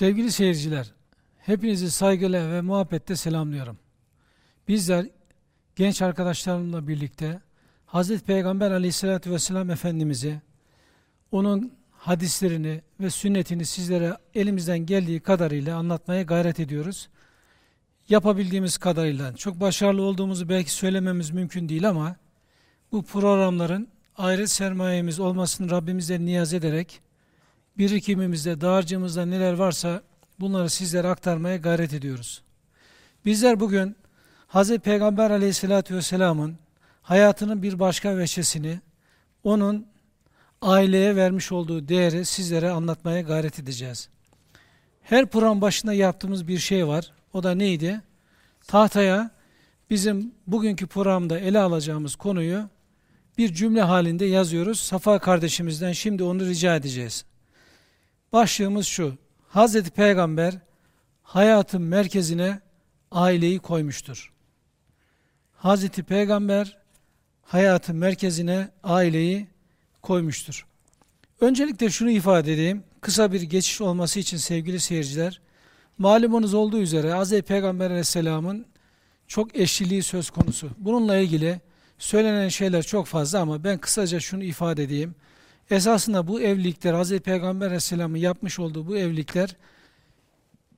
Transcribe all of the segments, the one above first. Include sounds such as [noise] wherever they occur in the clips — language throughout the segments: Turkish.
Sevgili seyirciler, hepinizi saygıyla ve muhabbetle selamlıyorum. Bizler genç arkadaşlarımla birlikte Hazreti Peygamber aleyhissalatü vesselam Efendimiz'i, onun hadislerini ve sünnetini sizlere elimizden geldiği kadarıyla anlatmaya gayret ediyoruz. Yapabildiğimiz kadarıyla çok başarılı olduğumuzu belki söylememiz mümkün değil ama bu programların ahiret sermayemiz olmasını Rabbimize niyaz ederek birikimimizde, dağarcığımızda neler varsa bunları sizlere aktarmaya gayret ediyoruz. Bizler bugün Hz. Peygamber aleyhissalatü vesselamın hayatının bir başka veçesini, onun aileye vermiş olduğu değeri sizlere anlatmaya gayret edeceğiz. Her program başında yaptığımız bir şey var. O da neydi? Tahtaya bizim bugünkü programda ele alacağımız konuyu bir cümle halinde yazıyoruz. Safa kardeşimizden şimdi onu rica edeceğiz. Başlığımız şu. Hazreti Peygamber hayatın merkezine aileyi koymuştur. Hazreti Peygamber hayatın merkezine aileyi koymuştur. Öncelikle şunu ifade edeyim. Kısa bir geçiş olması için sevgili seyirciler, malumunuz olduğu üzere Hz. Peygamber aleyhisselamın çok eşliliği söz konusu. Bununla ilgili söylenen şeyler çok fazla ama ben kısaca şunu ifade edeyim. Esasında bu evlilikler, Hz. Peygamber aleyhisselamın yapmış olduğu bu evlilikler,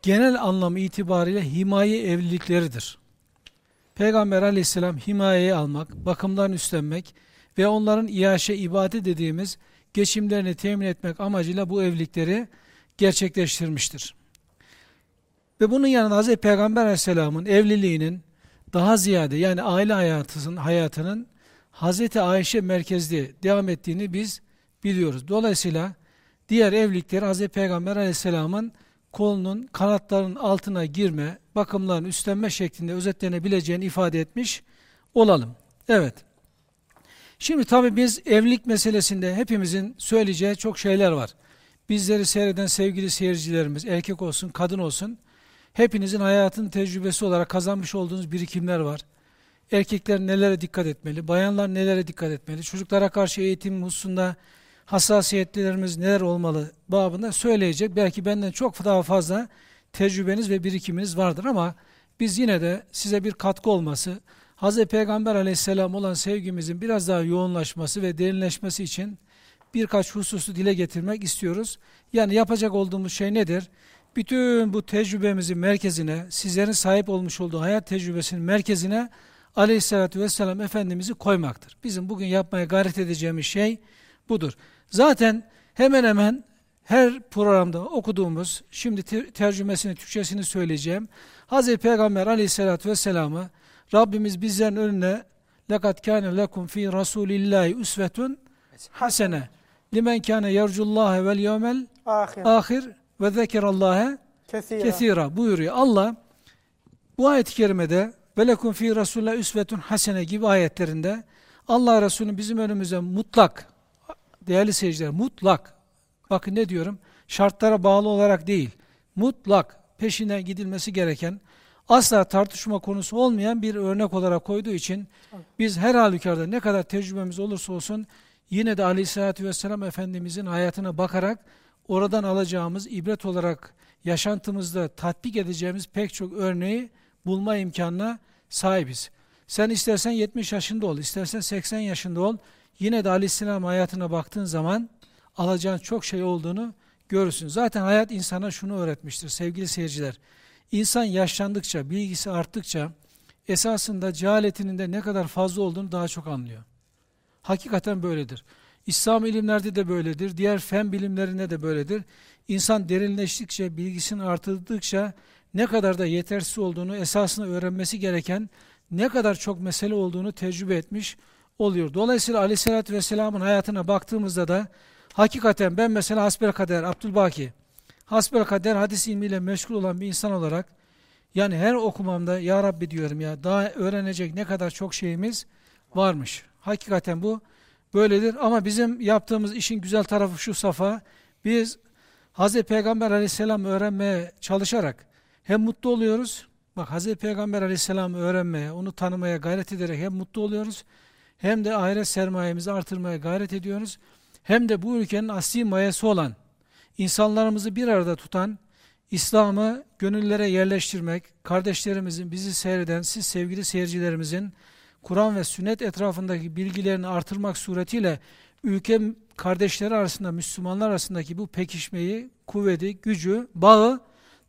genel anlamı itibariyle himaye evlilikleridir. Peygamber aleyhisselam himayeye almak, bakımdan üstlenmek ve onların iaşe ibadet dediğimiz geçimlerini temin etmek amacıyla bu evlilikleri gerçekleştirmiştir. Ve bunun yanında Hz. Peygamber aleyhisselamın evliliğinin daha ziyade yani aile hayatının, hayatının Hz. Ayşe merkezli devam ettiğini biz biliyoruz. Dolayısıyla diğer evlilikleri Hz. Peygamber aleyhisselamın kolunun kanatlarının altına girme, bakımların üstlenme şeklinde özetlenebileceğini ifade etmiş olalım. Evet. Şimdi tabi biz evlilik meselesinde hepimizin söyleyeceği çok şeyler var. Bizleri seyreden sevgili seyircilerimiz, erkek olsun, kadın olsun, hepinizin hayatın tecrübesi olarak kazanmış olduğunuz birikimler var. Erkekler nelere dikkat etmeli, bayanlar nelere dikkat etmeli, çocuklara karşı eğitim hususunda hassasiyetlerimiz neler olmalı babında söyleyecek. Belki benden çok daha fazla tecrübeniz ve birikiminiz vardır ama biz yine de size bir katkı olması, Hz. Peygamber aleyhisselam olan sevgimizin biraz daha yoğunlaşması ve derinleşmesi için birkaç hususu dile getirmek istiyoruz. Yani yapacak olduğumuz şey nedir? Bütün bu tecrübemizin merkezine, sizlerin sahip olmuş olduğu hayat tecrübesinin merkezine aleyhissalatü vesselam Efendimiz'i koymaktır. Bizim bugün yapmaya gayret edeceğimiz şey budur. Zaten hemen hemen her programda okuduğumuz, şimdi tercümesini, Türkçesini söyleyeceğim. Hz. Peygamber aleyhissalatü vesselam'ı Rabbimiz bizlerin önüne لَقَدْ كَانَ لَكُمْ ف۪ي رَسُولِ اللّٰهِ اُسْوَةٌ hasene limen kâne yercullâhe vel yevmel ahir ve zekerallahe kesira buyuruyor. Allah bu ayet-i kerimede ve lekum fi rasulullah üsvetun hasene gibi ayetlerinde Allah Resulü bizim önümüze mutlak değerli seyirciler mutlak bakın ne diyorum şartlara bağlı olarak değil mutlak peşine gidilmesi gereken asla tartışma konusu olmayan bir örnek olarak koyduğu için biz her halükarda ne kadar tecrübemiz olursa olsun yine de aleyhissalatü vesselam Efendimizin hayatına bakarak oradan alacağımız ibret olarak yaşantımızda tatbik edeceğimiz pek çok örneği bulma imkanına sahibiz. Sen istersen 70 yaşında ol, istersen 80 yaşında ol, yine de aleyhisselam hayatına baktığın zaman alacağın çok şey olduğunu görürsün. Zaten hayat insana şunu öğretmiştir sevgili seyirciler. İnsan yaşlandıkça, bilgisi arttıkça esasında cehaletinin de ne kadar fazla olduğunu daha çok anlıyor. Hakikaten böyledir. İslam ilimlerde de böyledir. Diğer fen bilimlerinde de böyledir. İnsan derinleştikçe, bilgisini artırdıkça ne kadar da yetersiz olduğunu, esasını öğrenmesi gereken ne kadar çok mesele olduğunu tecrübe etmiş oluyor. Dolayısıyla aleyhissalatü vesselamın hayatına baktığımızda da hakikaten ben mesela hasbel kader, Abdülbaki, hasbel kader hadis ilmiyle meşgul olan bir insan olarak yani her okumamda ya Rabbi diyorum ya daha öğrenecek ne kadar çok şeyimiz varmış. Hakikaten bu böyledir ama bizim yaptığımız işin güzel tarafı şu safa biz Hz. Peygamber aleyhisselam öğrenmeye çalışarak hem mutlu oluyoruz bak Hz. Peygamber aleyhisselamı öğrenmeye onu tanımaya gayret ederek hem mutlu oluyoruz hem de ahiret sermayemizi artırmaya gayret ediyoruz hem de bu ülkenin asli mayası olan insanlarımızı bir arada tutan İslam'ı gönüllere yerleştirmek, kardeşlerimizin, bizi seyreden, siz sevgili seyircilerimizin Kur'an ve sünnet etrafındaki bilgilerini artırmak suretiyle ülke kardeşleri arasında, Müslümanlar arasındaki bu pekişmeyi, kuvveti, gücü, bağı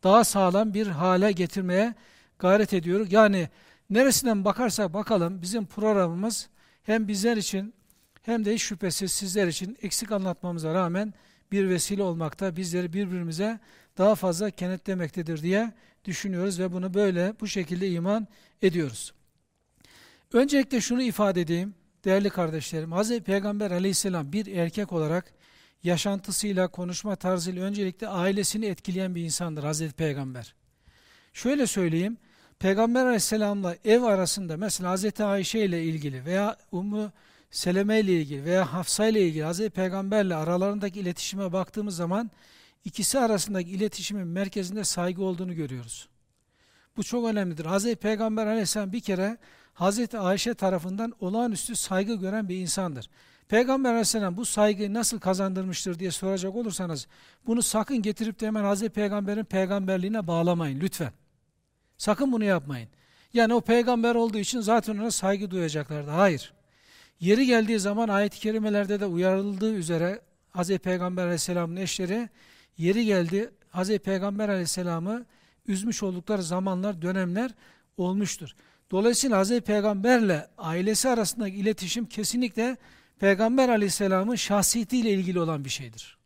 daha sağlam bir hale getirmeye gayret ediyoruz. Yani neresinden bakarsak bakalım bizim programımız hem bizler için hem de hiç şüphesiz sizler için eksik anlatmamıza rağmen bir vesile olmakta, bizleri birbirimize daha fazla kenetlemektedir diye düşünüyoruz ve bunu böyle bu şekilde iman ediyoruz. Öncelikle şunu ifade edeyim değerli kardeşlerim. Hz. Peygamber aleyhisselam bir erkek olarak yaşantısıyla, konuşma tarzıyla öncelikle ailesini etkileyen bir insandır Hz. Peygamber. Şöyle söyleyeyim, Peygamber aleyhisselamla ev arasında mesela Hz. Ayşe ile ilgili veya Ummu Seleme ile ilgili veya Hafsa ile ilgili Hz. Peygamberle aralarındaki iletişime baktığımız zaman ikisi arasındaki iletişimin merkezinde saygı olduğunu görüyoruz. Bu çok önemlidir. Hz. Peygamber aleyhisselam bir kere Hz. Ayşe tarafından olağanüstü saygı gören bir insandır. Peygamber aleyhisselam bu saygıyı nasıl kazandırmıştır diye soracak olursanız bunu sakın getirip de hemen Hz. Peygamber'in peygamberliğine bağlamayın lütfen. Sakın bunu yapmayın. Yani o peygamber olduğu için zaten ona saygı duyacaklardı. Hayır. Yeri geldiği zaman ayet-i kerimelerde de uyarıldığı üzere Hz. Peygamber aleyhisselamın eşleri yeri geldi Hz. Peygamber aleyhisselamı üzmüş oldukları zamanlar, dönemler olmuştur. Dolayısıyla Hz. Peygamberle ailesi arasındaki iletişim kesinlikle Peygamber aleyhisselamın şahsiyetiyle ilgili olan bir şeydir.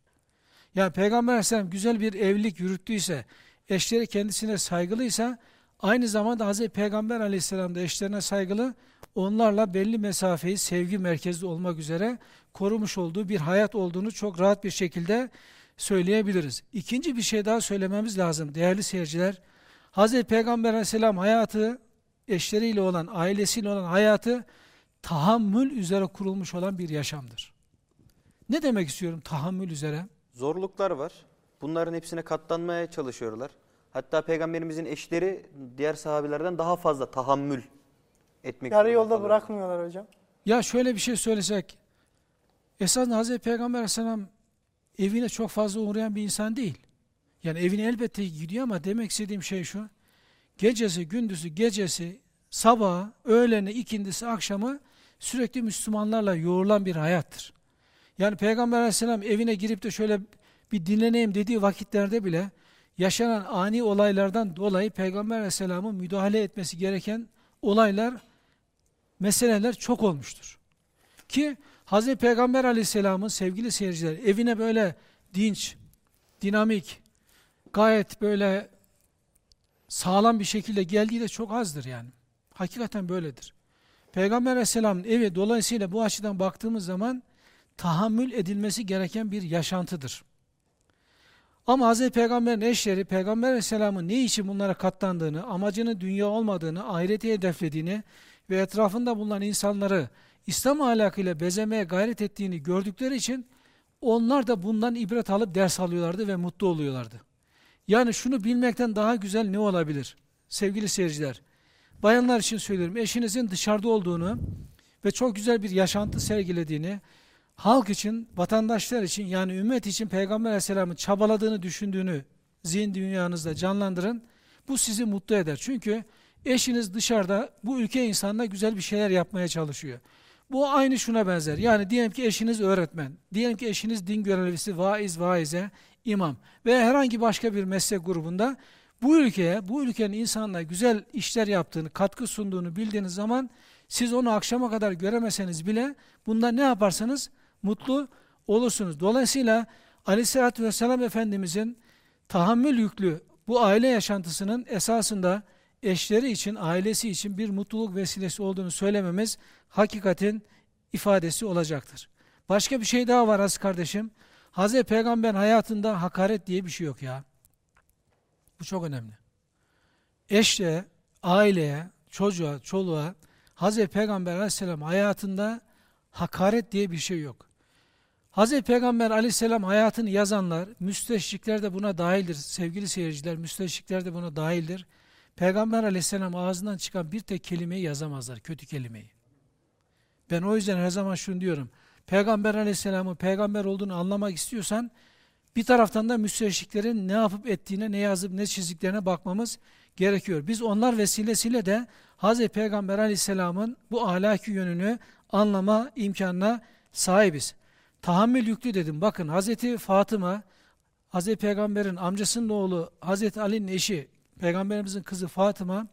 Yani Peygamber aleyhisselam güzel bir evlilik yürüttüyse, eşleri kendisine saygılıysa, aynı zamanda Hz. Peygamber aleyhisselam da eşlerine saygılı, onlarla belli mesafeyi sevgi merkezli olmak üzere korumuş olduğu bir hayat olduğunu çok rahat bir şekilde söyleyebiliriz. İkinci bir şey daha söylememiz lazım değerli seyirciler. Hz. Peygamber aleyhisselam hayatı, eşleriyle olan, ailesiyle olan hayatı tahammül üzere kurulmuş olan bir yaşamdır. Ne demek istiyorum tahammül üzere? Zorluklar var. Bunların hepsine katlanmaya çalışıyorlar. Hatta peygamberimizin eşleri diğer sahabelerden daha fazla tahammül etmek Yarı yolda kalıyorlar. bırakmıyorlar hocam. Ya şöyle bir şey söylesek, esasında Hazreti Peygamber Aleyhisselam evine çok fazla uğrayan bir insan değil. Yani evine elbette gidiyor ama demek istediğim şey şu, gecesi, gündüzü, gecesi, sabahı, öğleni, ikindisi, akşamı sürekli Müslümanlarla yoğrulan bir hayattır. Yani Peygamber Aleyhisselam evine girip de şöyle bir dinleneyim dediği vakitlerde bile yaşanan ani olaylardan dolayı Peygamber Aleyhisselam'ın müdahale etmesi gereken olaylar, meseleler çok olmuştur. Ki Hz. Peygamber Aleyhisselam'ın sevgili seyirciler evine böyle dinç, dinamik, gayet böyle sağlam bir şekilde geldiği de çok azdır yani. Hakikaten böyledir. Peygamber Aleyhisselam'ın evi dolayısıyla bu açıdan baktığımız zaman tahammül edilmesi gereken bir yaşantıdır. Ama Hz. Peygamber'in eşleri Peygamber Aleyhisselam'ın ne için bunlara katlandığını, amacının dünya olmadığını, ahireti hedeflediğini ve etrafında bulunan insanları İslam ahlakıyla bezemeye gayret ettiğini gördükleri için onlar da bundan ibret alıp ders alıyorlardı ve mutlu oluyorlardı. Yani şunu bilmekten daha güzel ne olabilir? Sevgili seyirciler, bayanlar için söylüyorum, eşinizin dışarıda olduğunu ve çok güzel bir yaşantı sergilediğini, halk için, vatandaşlar için yani ümmet için Peygamber Aleyhisselam'ın çabaladığını düşündüğünü zihin dünyanızda canlandırın. Bu sizi mutlu eder. Çünkü eşiniz dışarıda bu ülke insanına güzel bir şeyler yapmaya çalışıyor. Bu aynı şuna benzer. Yani diyelim ki eşiniz öğretmen, diyelim ki eşiniz din görevlisi, vaiz, vaize, imam ve herhangi başka bir meslek grubunda bu ülkeye, bu ülkenin insanına güzel işler yaptığını, katkı sunduğunu bildiğiniz zaman siz onu akşama kadar göremeseniz bile bundan ne yaparsanız mutlu olursunuz. Dolayısıyla Aleyhisselatü Vesselam Efendimizin tahammül yüklü bu aile yaşantısının esasında eşleri için, ailesi için bir mutluluk vesilesi olduğunu söylememiz hakikatin ifadesi olacaktır. Başka bir şey daha var az kardeşim. Hazreti Peygamber hayatında hakaret diye bir şey yok ya. Bu çok önemli. Eşle, aileye, çocuğa, çoluğa Hazreti Peygamber aleyhisselam hayatında hakaret diye bir şey yok. Hazreti Peygamber aleyhisselam hayatını yazanlar, müsteşrikler de buna dahildir. Sevgili seyirciler, müsteşrikler de buna dahildir. Peygamber aleyhisselam ağzından çıkan bir tek kelimeyi yazamazlar, kötü kelimeyi. Ben o yüzden her zaman şunu diyorum. Peygamber aleyhisselamın peygamber olduğunu anlamak istiyorsan, Bir taraftan da müsteşriklerin ne yapıp ettiğine, ne yazıp ne çizdiklerine bakmamız gerekiyor. Biz onlar vesilesiyle de Hz. Peygamber aleyhisselamın bu ahlaki yönünü anlama imkanına sahibiz. Tahammül yüklü dedim. Bakın Hz. Fatıma, Hz. Peygamber'in amcasının oğlu Hz. Ali'nin eşi, Peygamberimizin kızı Fatıma,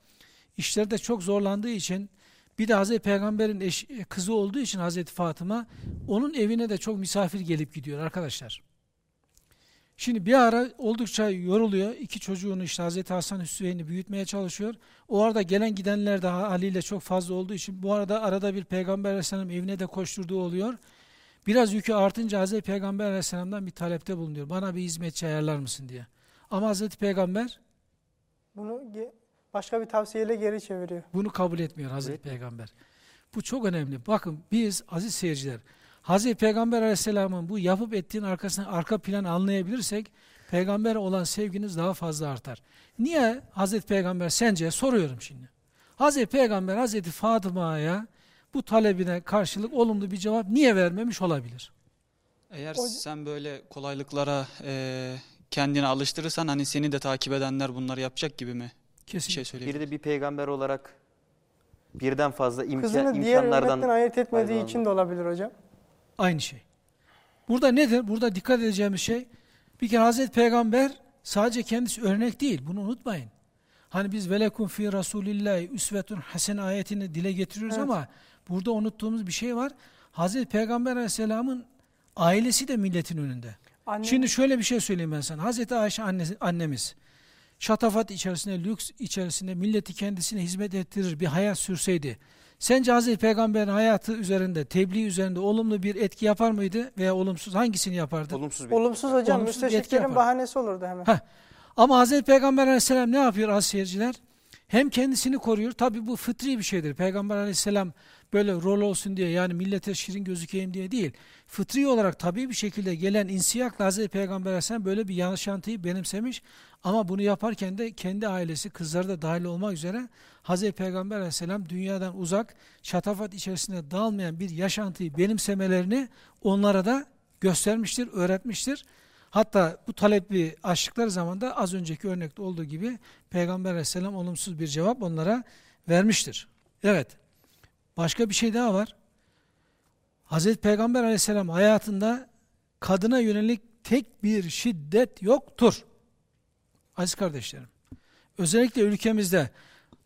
işlerde çok zorlandığı için bir de Hz. Peygamber'in eş, kızı olduğu için Hz. Fatıma onun evine de çok misafir gelip gidiyor arkadaşlar. Şimdi bir ara oldukça yoruluyor. İki çocuğunu işte Hazreti Hasan Hüseyin'i büyütmeye çalışıyor. O arada gelen gidenler de Ali ile çok fazla olduğu için bu arada arada bir Peygamber Aleyhisselam evine de koşturduğu oluyor. Biraz yükü artınca Hazreti Peygamber Aleyhisselam'dan bir talepte bulunuyor. Bana bir hizmetçi ayarlar mısın diye. Ama Hazreti Peygamber bunu başka bir tavsiyeyle geri çeviriyor. Bunu kabul etmiyor Hazreti evet. Peygamber. Bu çok önemli. Bakın biz aziz seyirciler Hazreti Peygamber Aleyhisselam'ın bu yapıp ettiğin arkasına arka plan anlayabilirsek peygamber olan sevginiz daha fazla artar. Niye Hazreti Peygamber sence soruyorum şimdi. Hazreti Peygamber Hazreti Fatıma'ya bu talebine karşılık olumlu bir cevap niye vermemiş olabilir? Eğer o... sen böyle kolaylıklara e, kendini alıştırırsan hani seni de takip edenler bunları yapacak gibi mi? Kesin. Bir, bir de bir peygamber olarak birden fazla imkan, Kızını imkanlardan... diğer ümmetten ayırt etmediği için de olabilir hocam. Aynı şey. Burada nedir? Burada dikkat edeceğimiz şey bir kere Hazreti Peygamber sadece kendisi örnek değil. Bunu unutmayın. Hani biz velekum fi rasulillahi üsvetun hasen ayetini dile getiriyoruz evet. ama burada unuttuğumuz bir şey var. Hazreti Peygamber aleyhisselamın ailesi de milletin önünde. Anne. Şimdi şöyle bir şey söyleyeyim ben sana. Hazreti Ayşe annesi, annemiz şatafat içerisinde, lüks içerisinde milleti kendisine hizmet ettirir bir hayat sürseydi Sence Hazreti Peygamber'in hayatı üzerinde, tebliğ üzerinde olumlu bir etki yapar mıydı veya olumsuz hangisini yapardı? Olumsuz, bir olumsuz hocam, olumsuz müsteşriklerin bahanesi olurdu hemen. Heh. Ama Hazreti Peygamber aleyhisselam ne yapıyor az seyirciler? Hem kendisini koruyor, tabi bu fıtri bir şeydir. Peygamber aleyhisselam böyle rol olsun diye yani millete şirin gözükeyim diye değil. Fıtri olarak tabi bir şekilde gelen insiyakla Hazreti Peygamber aleyhisselam böyle bir yaşantıyı benimsemiş. Ama bunu yaparken de kendi ailesi, kızları da dahil olmak üzere Hazreti Peygamber aleyhisselam dünyadan uzak, şatafat içerisinde dağılmayan bir yaşantıyı benimsemelerini onlara da göstermiştir, öğretmiştir. Hatta bu talepli açtıkları zaman da az önceki örnekte olduğu gibi Peygamber aleyhisselam olumsuz bir cevap onlara vermiştir. Evet, başka bir şey daha var. Hazreti Peygamber aleyhisselam hayatında kadına yönelik tek bir şiddet yoktur. Aziz kardeşlerim, özellikle ülkemizde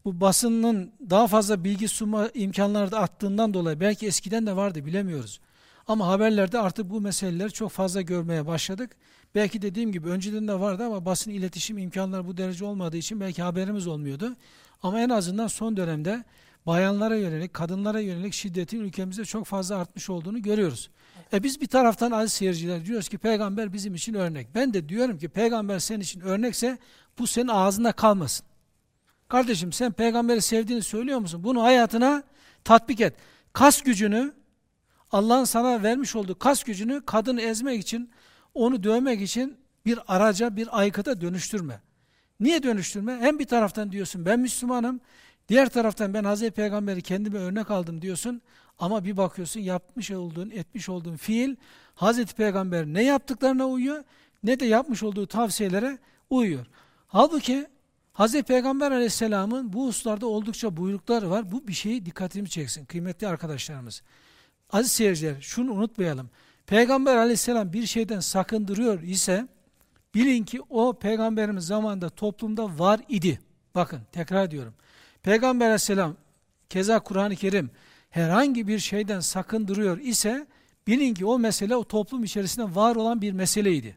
bu basının daha fazla bilgi sunma imkanları da arttığından dolayı belki eskiden de vardı bilemiyoruz. Ama haberlerde artık bu meseleleri çok fazla görmeye başladık. Belki dediğim gibi önceden de vardı ama basın iletişim imkanları bu derece olmadığı için belki haberimiz olmuyordu. Ama en azından son dönemde bayanlara yönelik, kadınlara yönelik şiddetin ülkemizde çok fazla artmış olduğunu görüyoruz. E biz bir taraftan aziz seyirciler diyoruz ki peygamber bizim için örnek. Ben de diyorum ki peygamber senin için örnekse bu senin ağzında kalmasın. Kardeşim sen peygamberi sevdiğini söylüyor musun? Bunu hayatına tatbik et. Kas gücünü, Allah'ın sana vermiş olduğu kas gücünü kadını ezmek için, onu dövmek için bir araca, bir aykıta dönüştürme. Niye dönüştürme? Hem bir taraftan diyorsun ben Müslümanım, diğer taraftan ben Hazreti Peygamber'i kendime örnek aldım diyorsun. Ama bir bakıyorsun yapmış olduğun, etmiş olduğun fiil Hazreti Peygamber ne yaptıklarına uyuyor ne de yapmış olduğu tavsiyelere uyuyor. Halbuki Hz. Peygamber aleyhisselamın bu hususlarda oldukça buyrukları var. Bu bir şeyi dikkatimi çeksin kıymetli arkadaşlarımız. Aziz seyirciler şunu unutmayalım. Peygamber aleyhisselam bir şeyden sakındırıyor ise bilin ki o peygamberimiz zamanında toplumda var idi. Bakın tekrar diyorum. Peygamber aleyhisselam keza Kur'an-ı Kerim herhangi bir şeyden sakındırıyor ise bilin ki o mesele o toplum içerisinde var olan bir meseleydi.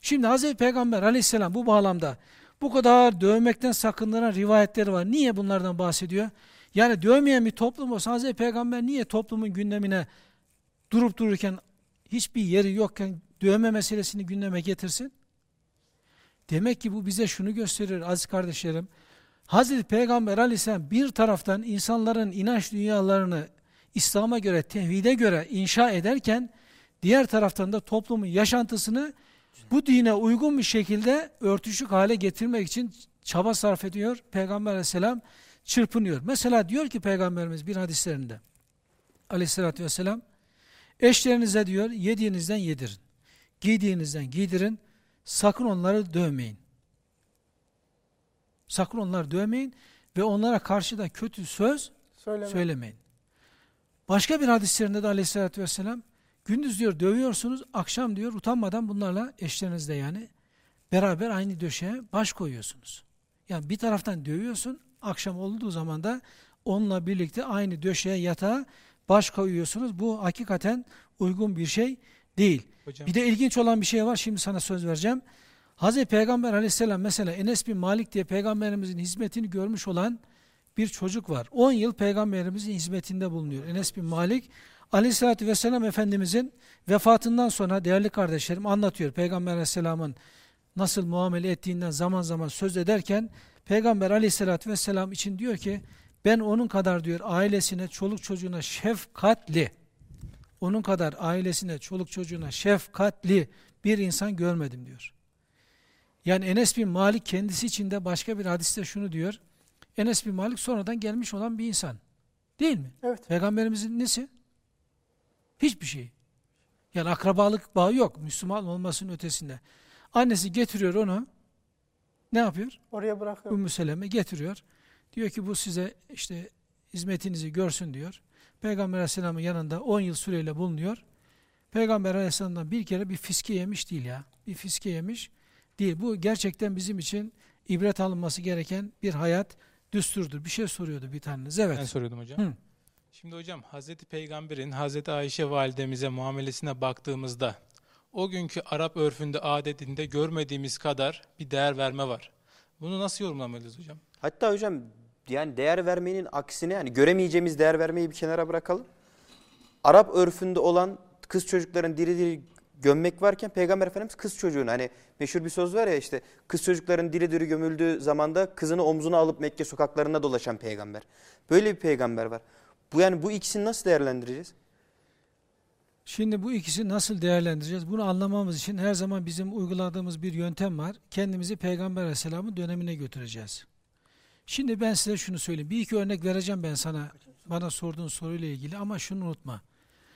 Şimdi Hz. Peygamber aleyhisselam bu bağlamda bu kadar dövmekten sakındıran rivayetleri var. Niye bunlardan bahsediyor? Yani dövmeyen bir toplum olsa Hazreti Peygamber niye toplumun gündemine durup dururken hiçbir yeri yokken dövme meselesini gündeme getirsin? Demek ki bu bize şunu gösterir aziz kardeşlerim. Hazreti Peygamber aleyhisselam bir taraftan insanların inanç dünyalarını İslam'a göre, tevhide göre inşa ederken diğer taraftan da toplumun yaşantısını bu dine uygun bir şekilde örtüşük hale getirmek için çaba sarf ediyor. Peygamber aleyhisselam çırpınıyor. Mesela diyor ki Peygamberimiz bir hadislerinde aleyhissalatü vesselam eşlerinize diyor yediğinizden yedirin. Giydiğinizden giydirin. Sakın onları dövmeyin. Sakın onları dövmeyin ve onlara karşı da kötü söz Söyleme. söylemeyin. Başka bir hadislerinde de aleyhissalatü vesselam gündüz diyor dövüyorsunuz, akşam diyor utanmadan bunlarla eşlerinizle yani beraber aynı döşeye baş koyuyorsunuz. Yani bir taraftan dövüyorsun, akşam olduğu zaman da onunla birlikte aynı döşeye yatağa baş koyuyorsunuz. Bu hakikaten uygun bir şey değil. Hocam Bir de ilginç olan bir şey var. Şimdi sana söz vereceğim. Hazreti Peygamber aleyhisselam mesela Enes bin Malik diye peygamberimizin hizmetini görmüş olan bir çocuk var. 10 yıl peygamberimizin hizmetinde bulunuyor. Enes bin Malik aleyhissalatü vesselam Efendimizin vefatından sonra değerli kardeşlerim anlatıyor. Peygamber aleyhisselamın nasıl muamele ettiğinden zaman zaman söz ederken Peygamber aleyhissalatü vesselam için diyor ki ben onun kadar diyor ailesine, çoluk çocuğuna şefkatli onun kadar ailesine, çoluk çocuğuna şefkatli bir insan görmedim diyor. Yani Enes bin Malik kendisi için de başka bir hadiste şunu diyor. Enes bin Malik sonradan gelmiş olan bir insan. Değil mi? Evet. Peygamberimizin nesi? Hiçbir şey. Yani akrabalık bağı yok. Müslüman olmasının ötesinde. Annesi getiriyor onu. Ne yapıyor? Oraya bırakıyorum. Ümmü Seleme getiriyor. Diyor ki bu size işte hizmetinizi görsün diyor. Peygamber Aleyhisselam'ın yanında 10 yıl süreyle bulunuyor. Peygamber Aleyhisselam'dan bir kere bir fiske yemiş değil ya. Bir fiske yemiş değil. Bu gerçekten bizim için ibret alınması gereken bir hayat düsturdur. Bir şey soruyordu bir taneniz. Evet. ben soruyordum hocam. Hı. Şimdi hocam Hazreti Peygamber'in Hazreti Ayşe validemize muamelesine baktığımızda o günkü Arap örfünde adetinde görmediğimiz kadar bir değer verme var. Bunu nasıl yorumlamalıyız hocam? Hatta hocam yani değer vermenin aksine yani göremeyeceğimiz değer vermeyi bir kenara bırakalım. Arap örfünde olan kız çocukların diri diri gömmek varken Peygamber Efendimiz kız çocuğunu hani meşhur bir söz var ya işte kız çocukların diri diri gömüldüğü zamanda kızını omzuna alıp Mekke sokaklarında dolaşan peygamber. Böyle bir peygamber var. Bu yani bu ikisini nasıl değerlendireceğiz? Şimdi bu ikisi nasıl değerlendireceğiz? Bunu anlamamız için her zaman bizim uyguladığımız bir yöntem var. Kendimizi Peygamber Aleyhisselam'ın dönemine götüreceğiz. Şimdi ben size şunu söyleyeyim. Bir iki örnek vereceğim ben sana bana sorduğun soruyla ilgili ama şunu unutma.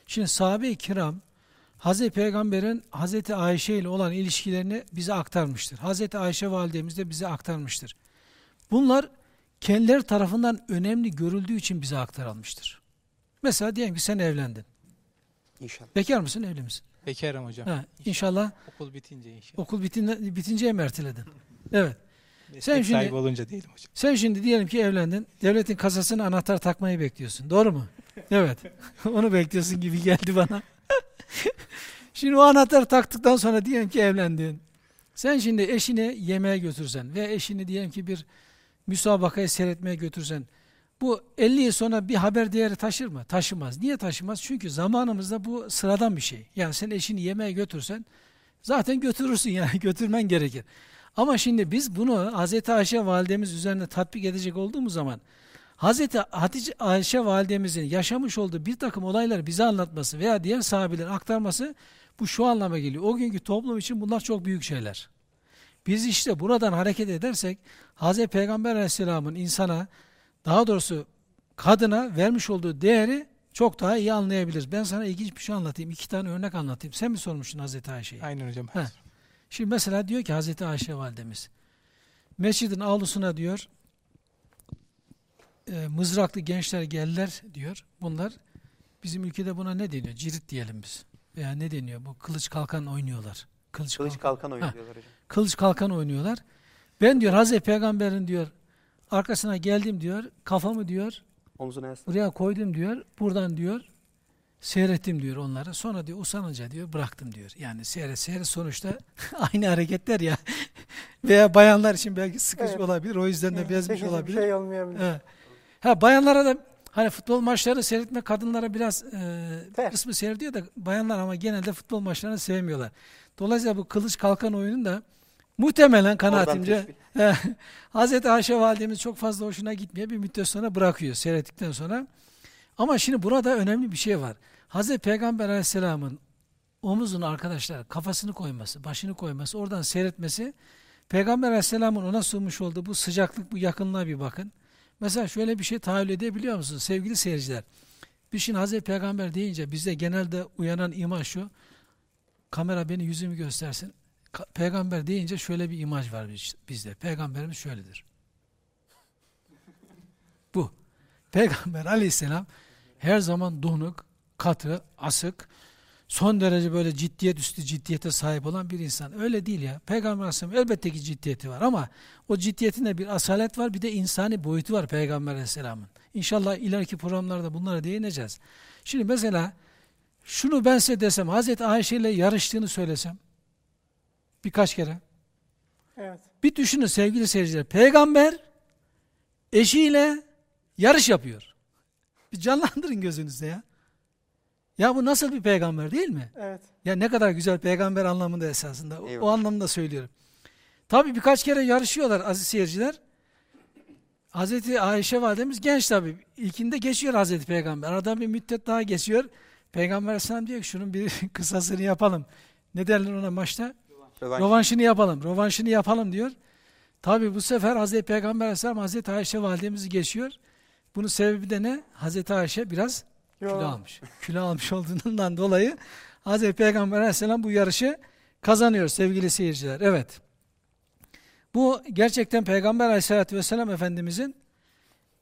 Şimdi sahabe-i kiram Hazreti Peygamber'in Hazreti Ayşe ile olan ilişkilerini bize aktarmıştır. Hazreti Ayşe validemiz de bize aktarmıştır. Bunlar kendileri tarafından önemli görüldüğü için bize aktarılmıştır. Mesela diyelim ki sen evlendin. İnşallah. Bekar mısın, evli misin? Bekarım hocam. Ha, inşallah Okul bitince inşallah. okul bitince, bitinceye mi erteledin? [laughs] Evet. Meslek Sen şimdi- sahibi olunca değilim hocam. Sen şimdi diyelim ki evlendin. Devletin kasasına anahtar takmayı bekliyorsun. Doğru mu? [laughs] Evet. [laughs] Onu bekliyorsun gibi geldi bana. şimdi o anahtarı taktıktan sonra diyelim ki evlendin. Sen şimdi eşini yemeğe götürsen ve eşini diyelim ki bir müsabakaya seyretmeye götürsen bu 50 yıl sonra bir haber değeri taşır mı? Taşımaz. Niye taşımaz? Çünkü zamanımızda bu sıradan bir şey. Yani sen eşini yemeğe götürsen zaten götürürsün yani [laughs] götürmen gerekir. Ama şimdi biz bunu Hazreti Ayşe validemiz üzerine tatbik edecek olduğumuz zaman Hazreti Hatice Ayşe validemizin yaşamış olduğu bir takım olayları bize anlatması veya diğer sahabelerin aktarması bu şu anlama geliyor. O günkü toplum için bunlar çok büyük şeyler. Biz işte buradan hareket edersek Hazreti Peygamber Aleyhisselam'ın insana daha doğrusu kadına vermiş olduğu değeri çok daha iyi anlayabiliriz. Ben sana ilginç bir şey anlatayım. iki tane örnek anlatayım. Sen mi sormuştun Hazreti Ayşe'yi? Aynen hocam. Heh. Şimdi mesela diyor ki Hazreti Ayşe validemiz mescidin avlusuna diyor e, mızraklı gençler geldiler diyor. Bunlar bizim ülkede buna ne deniyor? Cirit diyelim biz. Veya ne deniyor? Bu kılıç kalkan oynuyorlar. Kılıç, Kılıç kalkan. kalkan oyunu diyorlar hocam. Kılıç kalkan oynuyorlar. Ben diyor Hazreti Peygamber'in diyor arkasına geldim diyor. Kafamı diyor Omzuna yaslan. buraya koydum diyor. Buradan diyor seyrettim diyor onları. Sonra diyor usanınca diyor bıraktım diyor. Yani seyret seyret sonuçta [laughs] aynı hareketler ya. [laughs] Veya bayanlar için belki sıkıcı Evet. olabilir. O yüzden de bezmiş olabilir. Bir şey olmayabilir. Evet. Ha bayanlara da hani futbol maçları seyretme kadınlara biraz e, kısmı seyrediyor da bayanlar ama genelde futbol maçlarını sevmiyorlar. Dolayısıyla bu kılıç kalkan oyunun da muhtemelen kanaatimce. [laughs] Hazreti Ayşe validemiz çok fazla hoşuna gitmiyor. Bir müddet sonra bırakıyor seyrettikten sonra. Ama şimdi burada önemli bir şey var. Hazreti Peygamber aleyhisselamın omuzuna arkadaşlar kafasını koyması, başını koyması, oradan seyretmesi Peygamber aleyhisselamın ona sunmuş olduğu bu sıcaklık, bu yakınlığa bir bakın. Mesela şöyle bir şey tahayyül edebiliyor musunuz sevgili seyirciler? Biz şimdi Hazreti Peygamber deyince bizde genelde uyanan imaj şu. kamera beni yüzümü göstersin. Peygamber deyince şöyle bir imaj var biz- bizde. Peygamberimiz şöyledir. Bu. Peygamber aleyhisselam her zaman donuk, katı, asık, son derece böyle ciddiyet üstü ciddiyete sahip olan bir insan. Öyle değil ya. Peygamber aleyhisselam elbette ki ciddiyeti var ama o ciddiyetinde bir asalet var bir de insani boyutu var Peygamber aleyhisselamın. İnşallah ileriki programlarda bunlara değineceğiz. Şimdi mesela şunu ben size desem Hazreti Ayşe ile yarıştığını söylesem birkaç kere. Evet. Bir düşünün sevgili seyirciler. Peygamber eşiyle yarış yapıyor. Bir canlandırın gözünüzde ya. Ya bu nasıl bir peygamber değil mi? Evet. Ya ne kadar güzel peygamber anlamında esasında. O, o anlamda söylüyorum. Tabii birkaç kere yarışıyorlar aziz seyirciler. Hazreti Ayşe validemiz genç tabii. İlkinde geçiyor Hazreti Peygamber. Aradan bir müddet daha geçiyor. Peygamber Aleyhisselam diyor ki şunun bir [laughs] kısasını yapalım. Ne derler ona maçta? Rövanş. Rovanşını yapalım. Rovanşını yapalım diyor. Tabii bu sefer Hazreti Peygamber Aleyhisselam Hazreti Ayşe validemizi geçiyor. Bunun sebebi de ne? Hazreti Ayşe biraz Yo. kilo almış. Kilo almış olduğundan dolayı Hazreti Peygamber Aleyhisselam bu yarışı kazanıyor sevgili seyirciler. Evet. Bu gerçekten Peygamber Aleyhisselatü Vesselam Efendimizin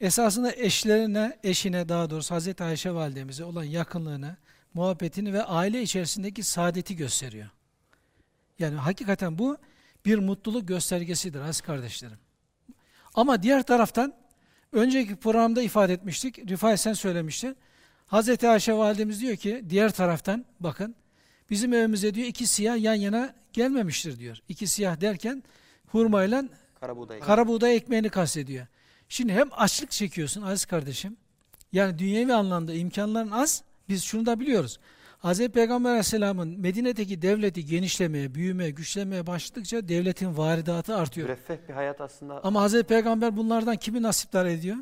esasında eşlerine, eşine daha doğrusu Hazreti Ayşe validemize olan yakınlığını, muhabbetini ve aile içerisindeki saadeti gösteriyor. Yani hakikaten bu bir mutluluk göstergesidir aziz kardeşlerim. Ama diğer taraftan önceki programda ifade etmiştik. Rifai sen söylemiştin. Hazreti Ayşe validemiz diyor ki diğer taraftan bakın bizim evimize diyor iki siyah yan yana gelmemiştir diyor. İki siyah derken hurmayla Karabuğday. kara buğday ekmeğini kastediyor. Şimdi hem açlık çekiyorsun aziz kardeşim. Yani dünyevi anlamda imkanların az. Biz şunu da biliyoruz. Hz. Peygamber Aleyhisselam'ın Medine'deki devleti genişlemeye, büyümeye, güçlenmeye başladıkça devletin varidatı artıyor. Müreffeh bir hayat aslında. Ama Hz. Peygamber bunlardan kimi nasipler ediyor?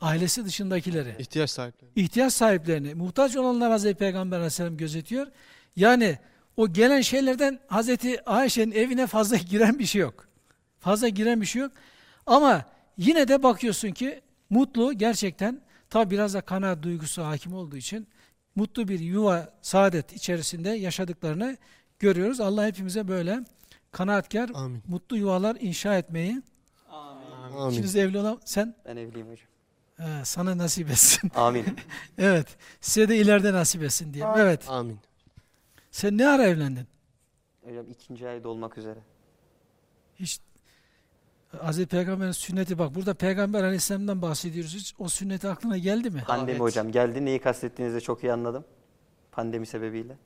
Ailesi dışındakileri. İhtiyaç sahipleri. İhtiyaç sahiplerini, muhtaç olanlar Hz. Peygamber Aleyhisselam gözetiyor. Yani o gelen şeylerden Hz. Ayşe'nin evine fazla [laughs] giren bir şey yok. Fazla giren bir şey yok. Ama yine de bakıyorsun ki mutlu gerçekten tabi biraz da kanaat duygusu hakim olduğu için mutlu bir yuva, saadet içerisinde yaşadıklarını görüyoruz. Allah hepimize böyle kanaatkar, Amin. mutlu yuvalar inşa etmeyi. Amin. İkiniz de evli olan sen Ben evliyim hocam. He, sana nasip etsin. [laughs] Amin. evet. Size de ileride nasip etsin diyelim. Amin. Evet. Amin. Sen ne ara evlendin? hocam ikinci ayda olmak üzere. Hiç Hazreti Peygamber'in sünneti bak burada Peygamber Aleyhisselam'dan bahsediyoruz. Hiç o sünneti aklına geldi mi? Pandemi Evet. hocam geldi. Neyi kastettiğinizi çok iyi anladım. Pandemi sebebiyle.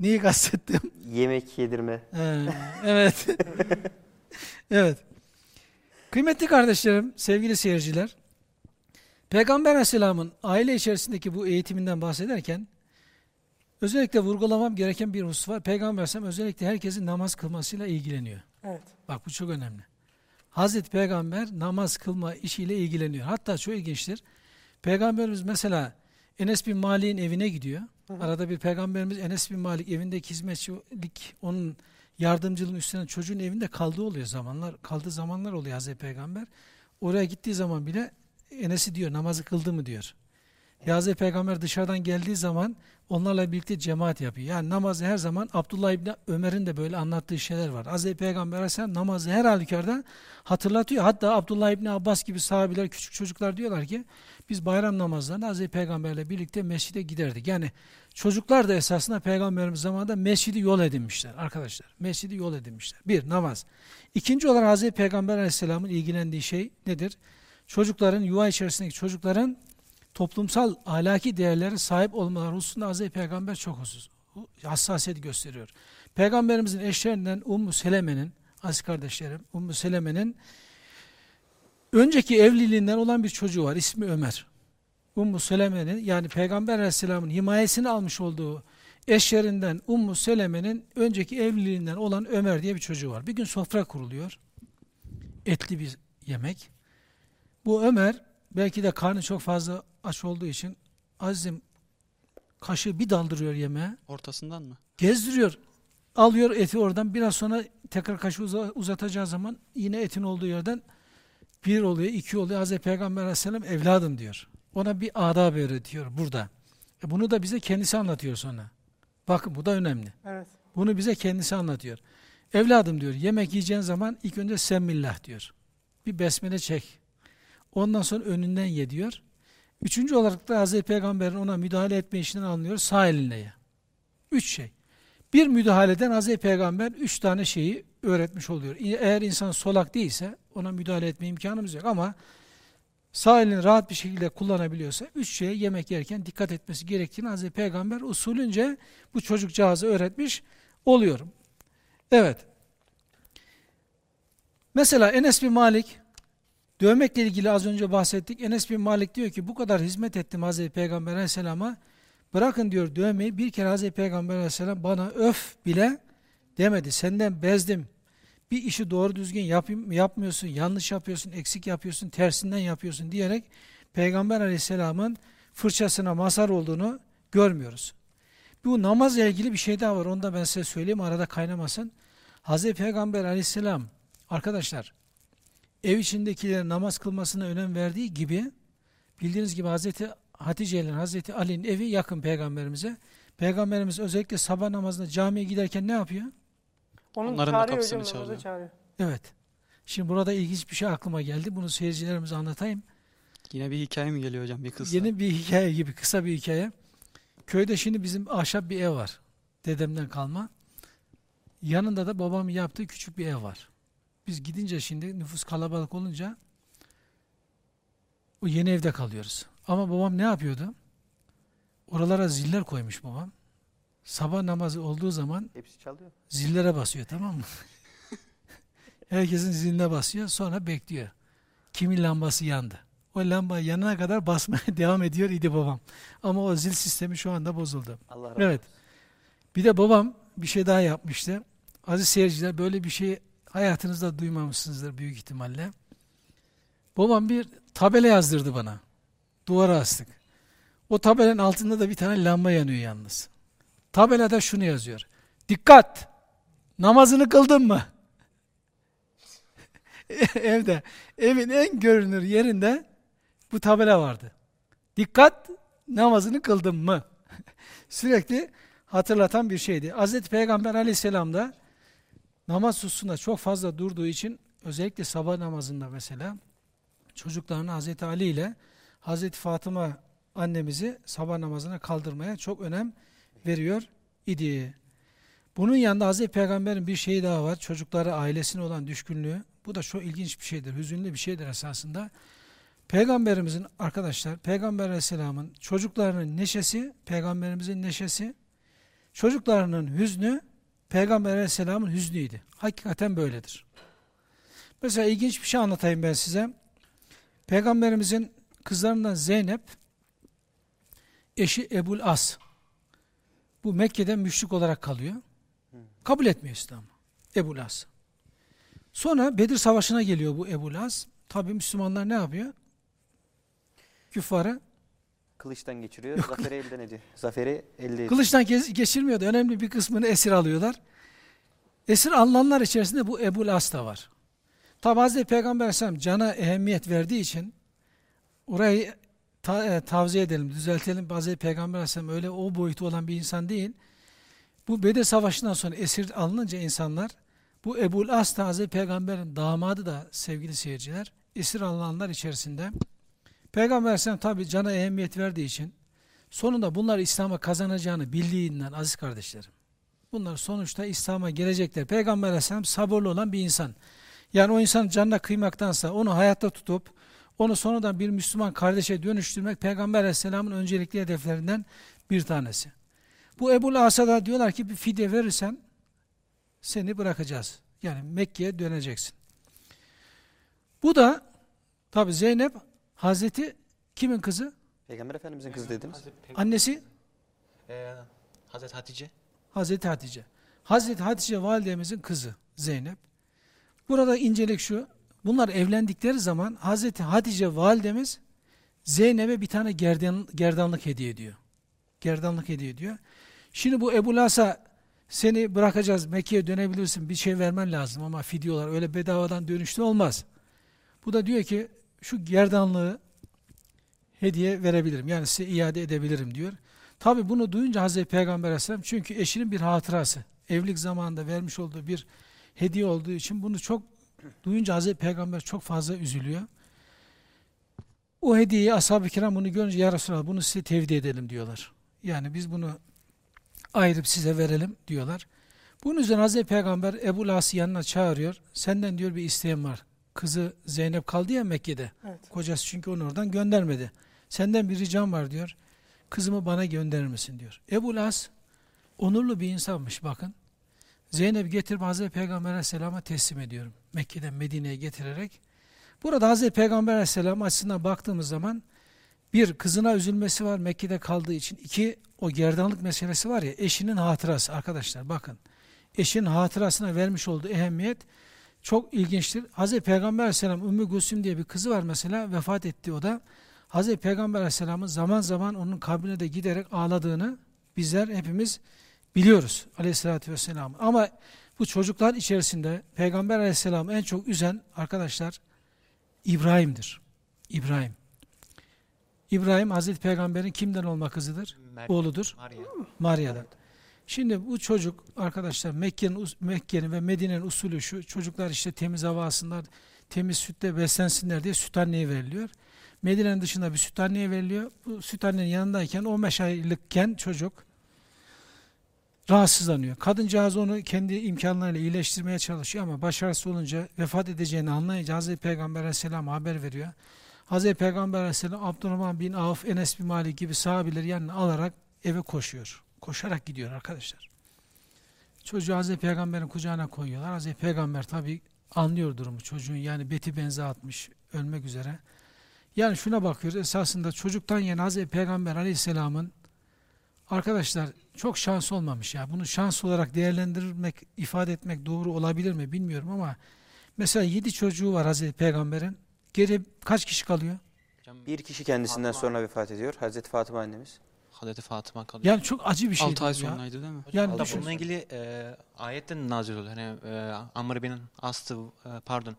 Neyi kastettim? Yemek yedirme. He, evet. [laughs] evet. Kıymetli kardeşlerim, sevgili seyirciler. Peygamber Aleyhisselam'ın aile içerisindeki bu eğitiminden bahsederken özellikle vurgulamam gereken bir husus var. Peygamber Aleyhisselam özellikle herkesin namaz kılmasıyla ilgileniyor. Evet. Bak bu çok önemli. Hazreti Peygamber namaz kılma işiyle ilgileniyor. Hatta çok ilginçtir. Peygamberimiz mesela Enes bin Malik'in evine gidiyor. Hı hı. Arada bir peygamberimiz Enes bin Malik evindeki hizmetçilik onun yardımcılığın üstüne çocuğun evinde kaldığı oluyor zamanlar. Kaldığı zamanlar oluyor Hazreti Peygamber. Oraya gittiği zaman bile Enes'i diyor namazı kıldı mı diyor. Ya Hazreti Peygamber dışarıdan geldiği zaman onlarla birlikte cemaat yapıyor. Yani namazı her zaman Abdullah İbni Ömer'in de böyle anlattığı şeyler var. Hazreti Peygamber Aleyhisselam namazı her halükarda hatırlatıyor. Hatta Abdullah İbni Abbas gibi sahabiler, küçük çocuklar diyorlar ki biz bayram namazlarında Hazreti Peygamberle birlikte mescide giderdik. Yani çocuklar da esasında Peygamberimiz zamanında mescidi yol edinmişler arkadaşlar. Mescidi yol edinmişler. Bir, namaz. İkinci olarak Hazreti Peygamber Aleyhisselam'ın ilgilendiği şey nedir? Çocukların, yuva içerisindeki çocukların toplumsal ahlaki değerlere sahip olmaları hususunda Hazreti Peygamber çok husus, hassasiyet gösteriyor. Peygamberimizin eşlerinden Ummu Seleme'nin, aziz kardeşlerim, Ummu Seleme'nin önceki evliliğinden olan bir çocuğu var. ismi Ömer. Ummu Seleme'nin yani Peygamber Aleyhisselam'ın himayesini almış olduğu eşlerinden Ummu Seleme'nin önceki evliliğinden olan Ömer diye bir çocuğu var. Bir gün sofra kuruluyor. Etli bir yemek. Bu Ömer belki de karnı çok fazla aç olduğu için azim kaşığı bir daldırıyor yemeğe. Ortasından mı? Gezdiriyor. Alıyor eti oradan. Biraz sonra tekrar kaşığı uza- uzatacağı zaman yine etin olduğu yerden bir oluyor, iki oluyor. Hazreti Peygamber Aleyhisselam evladım diyor. Ona bir adab öğretiyor burada. E bunu da bize kendisi anlatıyor sonra. Bakın bu da önemli. Evet. Bunu bize kendisi anlatıyor. Evladım diyor yemek yiyeceğin zaman ilk önce semmillah diyor. Bir besmele çek. Ondan sonra önünden ye diyor. Üçüncü olarak da Hazreti Peygamber'in ona müdahale etme işinden anlıyoruz. Sağ elinle ye. Üç şey. Bir müdahaleden Hazreti Peygamber üç tane şeyi öğretmiş oluyor. Eğer insan solak değilse ona müdahale etme imkanımız yok ama sağ elini rahat bir şekilde kullanabiliyorsa üç şeye yemek yerken dikkat etmesi gerektiğini Hazreti Peygamber usulünce bu çocukcağızı öğretmiş oluyor. Evet. Mesela Enes bin Malik dövmekle ilgili az önce bahsettik. Enes bin Malik diyor ki bu kadar hizmet ettim Hazreti Peygamber Aleyhisselam'a. Bırakın diyor dövmeyi bir kere Hazreti Peygamber Aleyhisselam bana öf bile demedi. Senden bezdim. Bir işi doğru düzgün yapayım, yapmıyorsun, yanlış yapıyorsun, eksik yapıyorsun, tersinden yapıyorsun diyerek Peygamber Aleyhisselam'ın fırçasına mazhar olduğunu görmüyoruz. Bu namazla ilgili bir şey daha var. Onu da ben size söyleyeyim arada kaynamasın. Hazreti Peygamber Aleyhisselam arkadaşlar ev içindekilerin namaz kılmasına önem verdiği gibi bildiğiniz gibi Hazreti Hatice ile Hazreti Ali'nin evi yakın peygamberimize. Peygamberimiz özellikle sabah namazında camiye giderken ne yapıyor? Onun Onların da çağırıyor kapısını çalıyor. çağırıyor. Evet. Şimdi burada ilginç bir şey aklıma geldi. Bunu seyircilerimize anlatayım. Yine bir hikaye mi geliyor hocam? Bir kıssa. Yeni bir hikaye gibi, kısa bir hikaye. Köyde şimdi bizim ahşap bir ev var. Dedemden kalma. Yanında da babamın yaptığı küçük bir ev var. Biz gidince şimdi nüfus kalabalık olunca o yeni evde kalıyoruz. Ama babam ne yapıyordu? Oralara ziller koymuş babam. Sabah namazı olduğu zaman Hepsi çalıyor. zillere basıyor tamam mı? [laughs] Herkesin ziline basıyor sonra bekliyor. Kimin lambası yandı? O lamba yanana kadar basmaya [laughs] devam ediyor idi babam. Ama o zil sistemi şu anda bozuldu. Allah Evet. Bir de babam bir şey daha yapmıştı. Aziz seyirciler böyle bir şey hayatınızda duymamışsınızdır büyük ihtimalle. Babam bir tabela yazdırdı bana. Duvara astık. O tabelanın altında da bir tane lamba yanıyor yalnız. Tabelada şunu yazıyor. Dikkat! Namazını kıldın mı? [laughs] Evde, evin en görünür yerinde bu tabela vardı. Dikkat! Namazını kıldın mı? [laughs] Sürekli hatırlatan bir şeydi. Hazreti Peygamber aleyhisselam da namaz hususunda çok fazla durduğu için özellikle sabah namazında mesela çocuklarını Hazreti Ali ile Hazreti Fatıma annemizi sabah namazına kaldırmaya çok önem veriyor idi. Bunun yanında Hazreti Peygamber'in bir şeyi daha var. Çocuklara ailesine olan düşkünlüğü. Bu da çok ilginç bir şeydir. Hüzünlü bir şeydir esasında. Peygamberimizin arkadaşlar, Peygamber Aleyhisselam'ın çocuklarının neşesi, Peygamberimizin neşesi, çocuklarının hüznü, Peygamber Aleyhisselam'ın hüznüydü. Hakikaten böyledir. Mesela ilginç bir şey anlatayım ben size. Peygamberimizin kızlarından Zeynep, eşi Ebul As. Bu Mekke'de müşrik olarak kalıyor. Kabul etmiyor İslam'ı. Ebul As. Sonra Bedir Savaşı'na geliyor bu Ebul As. Tabi Müslümanlar ne yapıyor? Küffarı Kılıçtan geçiriyor. Zaferi elden ediyor. Zaferi elde ediyor. kılıçtan gez- geçirmiyordu. Önemli bir kısmını esir alıyorlar. Esir alınanlar içerisinde bu Ebul As da var. Tabi Hazreti Peygamber Aleyhisselam cana ehemmiyet verdiği için orayı ta- e, tavsiye edelim, düzeltelim. Hazreti Peygamber Aleyhisselam öyle o boyutu olan bir insan değil. Bu Bedir Savaşı'ndan sonra esir alınınca insanlar bu Ebul As da Hazreti Peygamber'in damadı da sevgili seyirciler esir alınanlar içerisinde Peygamber Aleyhisselam tabi cana ehemmiyet verdiği için sonunda bunlar İslam'a kazanacağını bildiğinden aziz kardeşlerim. Bunlar sonuçta İslam'a gelecekler. Peygamber Aleyhisselam sabırlı olan bir insan. Yani o insan canına kıymaktansa onu hayatta tutup onu sonradan bir Müslüman kardeşe dönüştürmek Peygamber Aleyhisselam'ın öncelikli hedeflerinden bir tanesi. Bu Ebu Asa'da diyorlar ki bir fidye verirsen seni bırakacağız. Yani Mekke'ye döneceksin. Bu da tabi Zeynep Hazreti kimin kızı? Peygamber Efendimizin kızı dediniz. Annesi Ee, Hazreti Hatice. Hazreti Hatice. Hazreti Hatice validemizin kızı Zeynep. Burada incelik şu. Bunlar evlendikleri zaman Hazreti Hatice validemiz Zeynep'e bir tane gerdan, gerdanlık hediye ediyor. Gerdanlık hediye ediyor. Şimdi bu Ebu Lasa seni bırakacağız Mekke'ye dönebilirsin bir şey vermen lazım ama fidyolar öyle bedavadan dönüşte olmaz. Bu da diyor ki şu gerdanlığı hediye verebilirim. Yani size iade edebilirim diyor. Tabi bunu duyunca Hazreti Peygamber Aleyhisselam çünkü eşinin bir hatırası. evlilik zamanında vermiş olduğu bir hediye olduğu için bunu çok duyunca Hazreti Peygamber çok fazla üzülüyor. O hediyeyi ashab-ı kiram bunu görünce ya Resulallah bunu size tevdi edelim diyorlar. Yani biz bunu ayırıp size verelim diyorlar. Bunun üzerine Hazreti Peygamber Ebu Las'ı yanına çağırıyor. Senden diyor bir isteğim var. Kızı Zeynep kaldı ya Mekke'de. Evet. Kocası çünkü onu oradan göndermedi. Senden bir ricam var diyor. Kızımı bana gönderir misin diyor. Ebu Las onurlu bir insanmış bakın. Zeynep getirip Hazreti Peygamber Aleyhisselam'a teslim ediyorum. Mekke'den Medine'ye getirerek. Burada Hazreti Peygamber Aleyhisselam açısından baktığımız zaman bir kızına üzülmesi var Mekke'de kaldığı için. İki o gerdanlık meselesi var ya eşinin hatırası arkadaşlar bakın. Eşinin hatırasına vermiş olduğu ehemmiyet çok ilginçtir. Hazreti Peygamber Aleyhisselam Ümmü Gülsüm diye bir kızı var mesela vefat etti o da. Hazreti Peygamber Aleyhisselam'ın zaman zaman onun kabrine de giderek ağladığını bizler hepimiz biliyoruz Aleyhisselatü Vesselam. Ama bu çocuklar içerisinde Peygamber Aleyhisselam'ı en çok üzen arkadaşlar İbrahim'dir. İbrahim. İbrahim Hazreti Peygamber'in kimden olma kızıdır? Meryem, Oğludur. Maryam. Marya'dan. Şimdi bu çocuk arkadaşlar Mekke'nin Mekke'nin ve Medine'nin usulü şu çocuklar işte temiz hava alsınlar, temiz sütle beslensinler diye süt anneye veriliyor. Medine'nin dışında bir süt anneye veriliyor. Bu süt annenin yanındayken 15 aylıkken çocuk rahatsızlanıyor. Kadıncağız onu kendi imkanlarıyla iyileştirmeye çalışıyor ama başarısız olunca vefat edeceğini anlayınca Hazreti Peygamber Aleyhisselam haber veriyor. Hazreti Peygamber Aleyhisselam Abdurrahman bin Avf, Enes bin Malik gibi sahabeleri yanına alarak eve koşuyor. Koşarak gidiyor arkadaşlar. Çocuğu Hazreti Peygamber'in kucağına koyuyorlar. Hazreti Peygamber tabi anlıyor durumu. Çocuğun yani beti benze atmış, ölmek üzere. Yani şuna bakıyoruz esasında çocuktan yeni Hazreti Peygamber Aleyhisselam'ın arkadaşlar çok şans olmamış ya. Bunu şans olarak değerlendirmek, ifade etmek doğru olabilir mi bilmiyorum ama mesela yedi çocuğu var Hazreti Peygamber'in. Geri kaç kişi kalıyor? Bir kişi kendisinden Fatıma. sonra vefat ediyor. Hazreti Fatıma annemiz. Hazreti Fatıma kalıyor. Yani çok acı bir şey. 6 ay ya. sonraydı değil mi? Yani düşün. bununla ilgili e, ayetten nazil oldu. Hani e, Amr bin Aslı e, pardon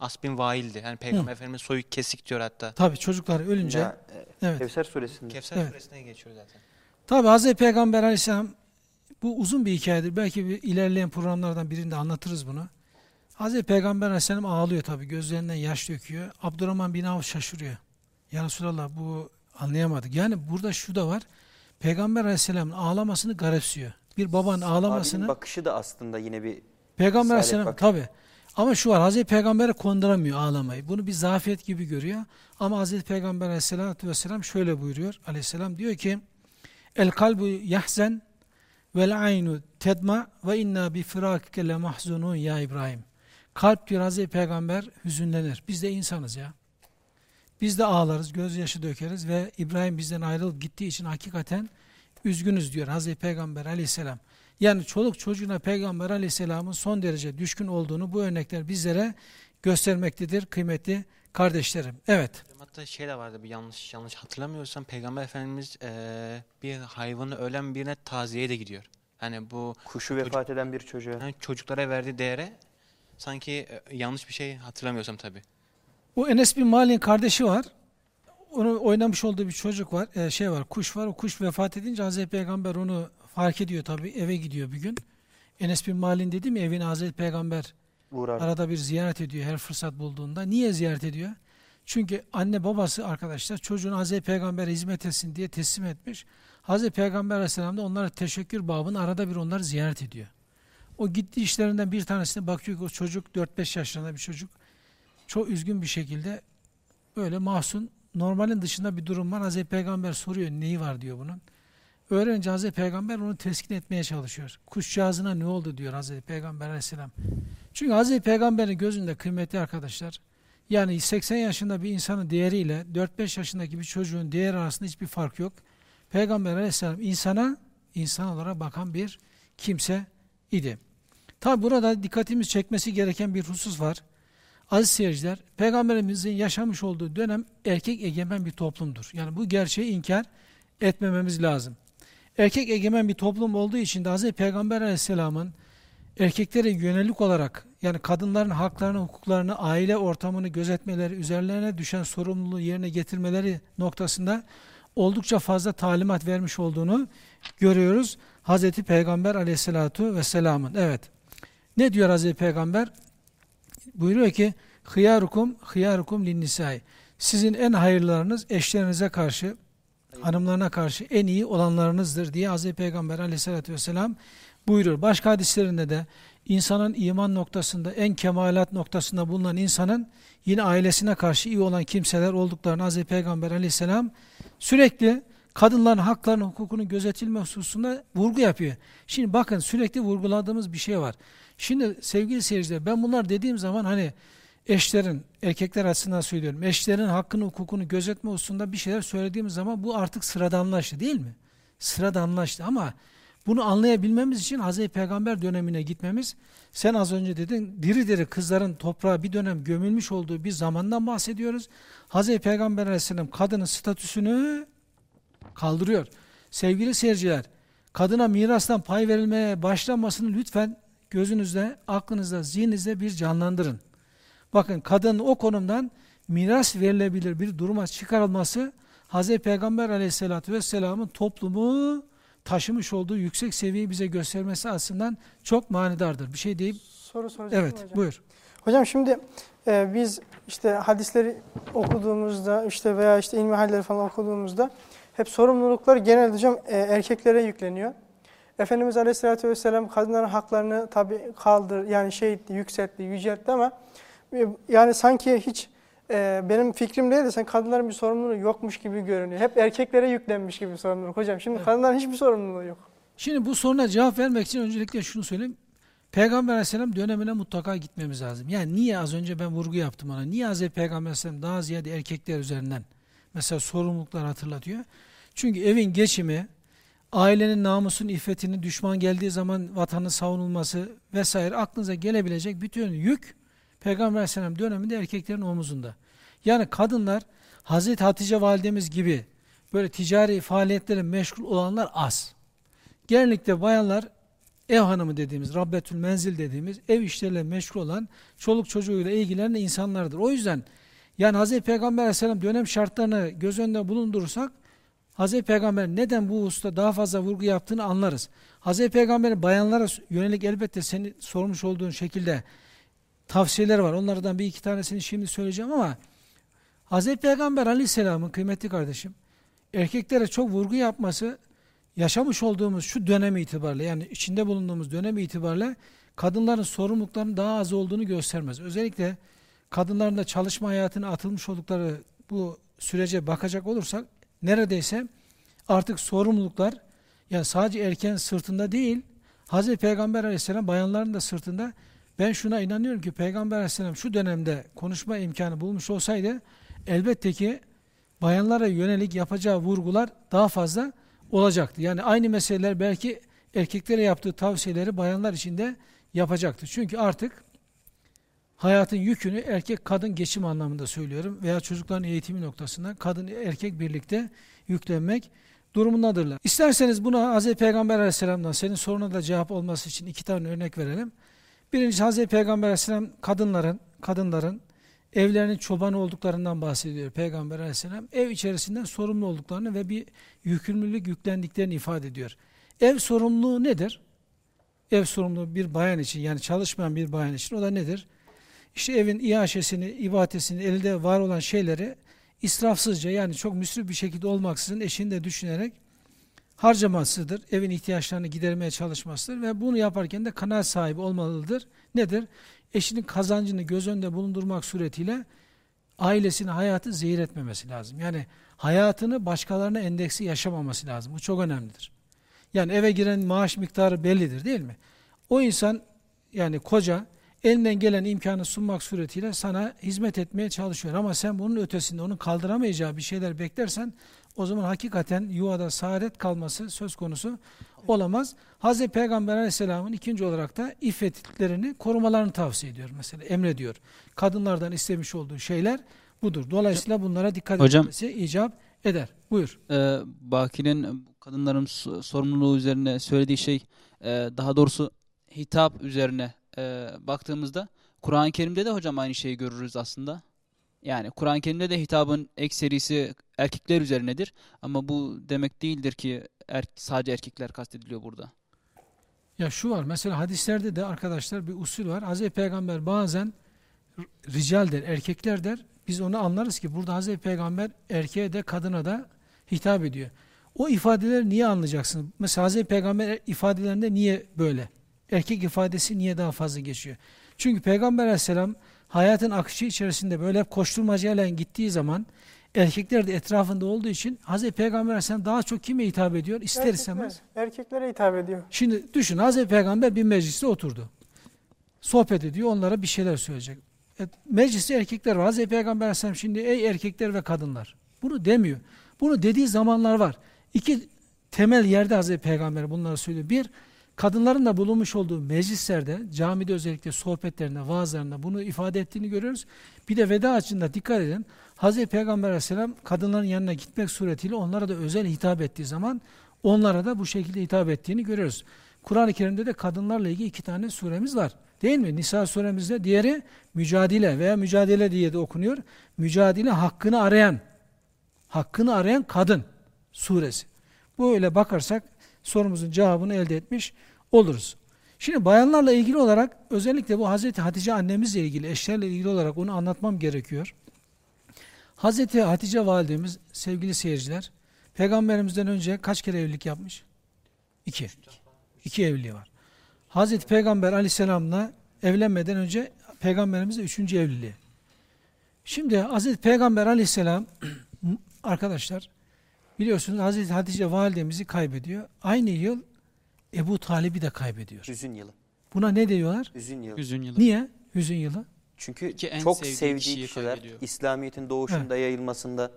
As bin Vail'di. Hani Peygamber Efendimiz soyu kesik diyor hatta. Tabii çocuklar ölünce Ya, e, evet. Kevser suresinde. Kevser Evet. suresine geçiyor zaten. Tabi Hazreti Peygamber Aleyhisselam bu uzun bir hikayedir. Belki bir ilerleyen programlardan birinde anlatırız bunu. Hazreti Peygamber Aleyhisselam ağlıyor tabi. Gözlerinden yaş döküyor. Abdurrahman bin Avf şaşırıyor. Ya Resulallah bu anlayamadık. Yani burada şu da var. Peygamber Aleyhisselam'ın ağlamasını garipsiyor. Bir babanın Abinin ağlamasını bakışı da aslında yine bir Peygamber Aleyhisselam tabi. Ama şu var Hazreti Peygamber'e konduramıyor ağlamayı. Bunu bir zafiyet gibi görüyor. Ama Hazreti Peygamber Aleyhisselatü Vesselam şöyle buyuruyor. Aleyhisselam diyor ki El kalbu yahzen vel aynu tedma ve inna bi firakike le mahzunun ya İbrahim. Kalp diyor Hazreti Peygamber hüzünlenir. Biz de insanız ya. Biz de ağlarız, gözyaşı dökeriz ve İbrahim bizden ayrılıp gittiği için hakikaten üzgünüz diyor Hazreti Peygamber aleyhisselam. Yani çoluk çocuğuna Peygamber aleyhisselamın son derece düşkün olduğunu bu örnekler bizlere göstermektedir kıymetli kardeşlerim. Evet. Hatta şey de vardı bir yanlış yanlış hatırlamıyorsam Peygamber Efendimiz e, bir hayvanı ölen birine taziyeye de gidiyor. Hani bu kuşu vefat eden bir çocuğa. yani çocuklara verdiği değere sanki e, yanlış bir şey hatırlamıyorsam tabii. O Enes bin Malik'in kardeşi var. Onu oynamış olduğu bir çocuk var. e, şey var, kuş var. O kuş vefat edince Hazreti Peygamber onu fark ediyor tabii. Eve gidiyor bir gün. Enes bin Malik'in dedim ya evine Hazreti Peygamber Uğrar. arada bir ziyaret ediyor her fırsat bulduğunda. Niye ziyaret ediyor? Çünkü anne babası arkadaşlar çocuğunu Hazreti Peygamber'e hizmet etsin diye teslim etmiş. Hazreti Peygamber Aleyhisselam da onlara teşekkür babını arada bir onları ziyaret ediyor. O gitti işlerinden bir tanesine bakıyor ki o çocuk 4-5 yaşlarında bir çocuk. Çok üzgün bir şekilde böyle mahzun normalin dışında bir durum var. Hazreti Peygamber soruyor neyi var diyor bunun. Öğrenince Hazreti Peygamber onu teskin etmeye çalışıyor. Kuşcağızına ne oldu diyor Hazreti Peygamber Aleyhisselam. Çünkü Hazreti Peygamber'in gözünde kıymetli arkadaşlar. Yani 80 yaşında bir insanın değeriyle 4-5 yaşındaki bir çocuğun değeri arasında hiçbir fark yok. Peygamber Aleyhisselam insana insan olarak bakan bir kimse idi. Tabi burada dikkatimiz çekmesi gereken bir husus var. Aziz seyirciler, Peygamberimizin yaşamış olduğu dönem erkek egemen bir toplumdur. Yani bu gerçeği inkar etmememiz lazım. Erkek egemen bir toplum olduğu için de Hazreti Peygamber Aleyhisselam'ın erkeklere yönelik olarak yani kadınların haklarını, hukuklarını, aile ortamını gözetmeleri, üzerlerine düşen sorumluluğu yerine getirmeleri noktasında oldukça fazla talimat vermiş olduğunu görüyoruz. Hazreti Peygamber aleyhissalatu vesselamın. Evet. Ne diyor Hazreti Peygamber? Buyuruyor ki hıyarukum hıyarukum linnisai. Sizin en hayırlarınız eşlerinize karşı, hanımlarına karşı en iyi olanlarınızdır diye Hazreti Peygamber aleyhissalatü vesselam buyuruyor. Başka hadislerinde de insanın iman noktasında, en kemalat noktasında bulunan insanın yine ailesine karşı iyi olan kimseler olduklarını Hazreti Peygamber aleyhisselam sürekli kadınların haklarının, hukukunun gözetilme hususunda vurgu yapıyor. Şimdi bakın sürekli vurguladığımız bir şey var. Şimdi sevgili seyirciler ben bunlar dediğim zaman hani eşlerin, erkekler açısından söylüyorum, eşlerin hakkını, hukukunu gözetme hususunda bir şeyler söylediğimiz zaman bu artık sıradanlaştı değil mi? Sıradanlaştı ama bunu anlayabilmemiz için Hazreti Peygamber dönemine gitmemiz, sen az önce dedin, diri diri kızların toprağa bir dönem gömülmüş olduğu bir zamandan bahsediyoruz. Hazreti Peygamber aleyhisselam kadının statüsünü kaldırıyor. Sevgili seyirciler, kadına mirastan pay verilmeye başlanmasını lütfen gözünüzde, aklınızda, zihninizde bir canlandırın. Bakın kadının o konumdan miras verilebilir bir duruma çıkarılması Hz. Peygamber aleyhissalatü vesselamın toplumu taşımış olduğu yüksek seviyeyi bize göstermesi açısından çok manidardır. Bir şey deyip Soru soracağım evet hocam. buyur. Hocam şimdi e, biz işte hadisleri okuduğumuzda işte veya işte ilmi halleri falan okuduğumuzda hep sorumluluklar genelde hocam e, erkeklere yükleniyor. Efendimiz Aleyhisselatü Vesselam kadınların haklarını tabi kaldır yani şey etti, yükseltti, yüceltti ama e, yani sanki hiç e, benim fikrim değil de sen kadınların bir sorumluluğu yokmuş gibi görünüyor. Hep erkeklere yüklenmiş gibi sorumluluk hocam. Şimdi kadınların hiçbir sorumluluğu yok. Şimdi bu soruna cevap vermek için öncelikle şunu söyleyeyim. Peygamber Aleyhisselam dönemine mutlaka gitmemiz lazım. Yani niye az önce ben vurgu yaptım ona. Niye Hazreti Peygamber Aleyhisselam daha ziyade erkekler üzerinden mesela sorumluluklar hatırlatıyor? Çünkü evin geçimi, ailenin namusun, iffetinin düşman geldiği zaman vatanın savunulması vesaire aklınıza gelebilecek bütün yük Peygamber Aleyhisselam döneminde erkeklerin omuzunda. Yani kadınlar Hazreti Hatice validemiz gibi böyle ticari faaliyetlere meşgul olanlar az. Genellikle bayanlar ev hanımı dediğimiz, Rabbetül Menzil dediğimiz ev işleriyle meşgul olan çoluk çocuğuyla ilgilenen insanlardır. O yüzden yani Hazreti Peygamber Aleyhisselam dönem şartlarını göz önünde bulundurursak Hazreti Peygamber neden bu usta daha fazla vurgu yaptığını anlarız. Hazreti Peygamber'in bayanlara yönelik elbette senin sormuş olduğun şekilde tavsiyeler var. Onlardan bir iki tanesini şimdi söyleyeceğim ama Hazreti Peygamber Aleyhisselam'ın kıymetli kardeşim erkeklere çok vurgu yapması yaşamış olduğumuz şu dönem itibariyle yani içinde bulunduğumuz dönem itibariyle kadınların sorumluluklarının daha az olduğunu göstermez. Özellikle kadınların da çalışma hayatına atılmış oldukları bu sürece bakacak olursak neredeyse artık sorumluluklar yani sadece erkeğin sırtında değil Hazreti Peygamber Aleyhisselam bayanların da sırtında ben şuna inanıyorum ki Peygamber Aleyhisselam şu dönemde konuşma imkanı bulmuş olsaydı elbette ki bayanlara yönelik yapacağı vurgular daha fazla olacaktı. Yani aynı meseleler belki erkeklere yaptığı tavsiyeleri bayanlar için de yapacaktı. Çünkü artık hayatın yükünü erkek kadın geçim anlamında söylüyorum veya çocukların eğitimi noktasında kadın erkek birlikte yüklenmek durumundadırlar. İsterseniz buna Hz. Peygamber aleyhisselamdan senin soruna da cevap olması için iki tane örnek verelim. Birincisi Hz. Peygamber aleyhisselam kadınların, kadınların evlerinin çobanı olduklarından bahsediyor Peygamber aleyhisselam. Ev içerisinden sorumlu olduklarını ve bir yükümlülük yüklendiklerini ifade ediyor. Ev sorumluluğu nedir? Ev sorumluluğu bir bayan için yani çalışmayan bir bayan için o da nedir? İşte evin iaşesini, ibadetini, elde var olan şeyleri israfsızca yani çok müsrif bir şekilde olmaksızın eşini de düşünerek harcamasıdır. Evin ihtiyaçlarını gidermeye çalışmasıdır ve bunu yaparken de kanaat sahibi olmalıdır. Nedir? Eşinin kazancını göz önünde bulundurmak suretiyle ailesini hayatı zehir etmemesi lazım. Yani hayatını başkalarına endeksi yaşamaması lazım. Bu çok önemlidir. Yani eve giren maaş miktarı bellidir değil mi? O insan yani koca elinden gelen imkanı sunmak suretiyle sana hizmet etmeye çalışıyor. Ama sen bunun ötesinde onun kaldıramayacağı bir şeyler beklersen o zaman hakikaten yuvada saadet kalması söz konusu olamaz. Hz. Peygamber aleyhisselamın ikinci olarak da iffetlerini korumalarını tavsiye ediyor mesela emrediyor. Kadınlardan istemiş olduğu şeyler budur. Dolayısıyla bunlara dikkat Hocam, etmesi icap eder. Buyur. Ee, Baki'nin kadınların so- sorumluluğu üzerine söylediği şey e, daha doğrusu hitap üzerine e, baktığımızda Kur'an-ı Kerim'de de hocam aynı şeyi görürüz aslında. Yani Kur'an-ı Kerim'de de hitabın ekserisi erkekler üzerinedir. Ama bu demek değildir ki er, sadece erkekler kastediliyor burada. Ya şu var mesela hadislerde de arkadaşlar bir usul var. Hazreti Peygamber bazen rical der, erkekler der. Biz onu anlarız ki burada Hazreti Peygamber erkeğe de kadına da hitap ediyor. O ifadeleri niye anlayacaksınız? Mesela Hazreti Peygamber ifadelerinde niye böyle? Erkek ifadesi niye daha fazla geçiyor? Çünkü Peygamber aleyhisselam hayatın akışı içerisinde böyle hep koşturmacayla gittiği zaman erkekler de etrafında olduğu için Hazreti Peygamber aleyhisselam daha çok kime hitap ediyor? İster Erkekler- istemez. Erkeklere hitap ediyor. Şimdi düşün Hazreti Peygamber bir mecliste oturdu. Sohbet ediyor onlara bir şeyler söyleyecek. E, mecliste erkekler var. Hazreti Peygamber Aleyhisselam şimdi ey erkekler ve kadınlar. Bunu demiyor. Bunu dediği zamanlar var. İki temel yerde Hazreti Peygamber bunları söylüyor. Bir, kadınların da bulunmuş olduğu meclislerde, camide özellikle sohbetlerinde, vaazlarında bunu ifade ettiğini görüyoruz. Bir de veda açısında dikkat edin. Hazreti Peygamber Aleyhisselam kadınların yanına gitmek suretiyle onlara da özel hitap ettiği zaman onlara da bu şekilde hitap ettiğini görüyoruz. Kur'an-ı Kerim'de de kadınlarla ilgili iki tane suremiz var. Değil mi? Nisa suremizde diğeri mücadele veya mücadele diye de okunuyor. Mücadele hakkını arayan, hakkını arayan kadın suresi. Böyle bakarsak sorumuzun cevabını elde etmiş oluruz. Şimdi bayanlarla ilgili olarak özellikle bu Hazreti Hatice annemizle ilgili, eşlerle ilgili olarak onu anlatmam gerekiyor. Hazreti Hatice validemiz sevgili seyirciler, peygamberimizden önce kaç kere evlilik yapmış? İki. İki evliliği var. Hazreti Peygamber aleyhisselamla evlenmeden önce peygamberimizle üçüncü evliliği. Şimdi Hazreti Peygamber aleyhisselam [clears throat] arkadaşlar biliyorsunuz Hazreti Hatice validemizi kaybediyor. Aynı yıl Ebu Talib'i de kaybediyor. Hüzün yılı. Buna ne diyorlar? Hüzün yılı. Hüzün yılı. Niye? Hüzün yılı. Çünkü Ki en çok sevdiği sevdiği kişiler, kaybediyor. İslamiyet'in doğuşunda, yayılmasında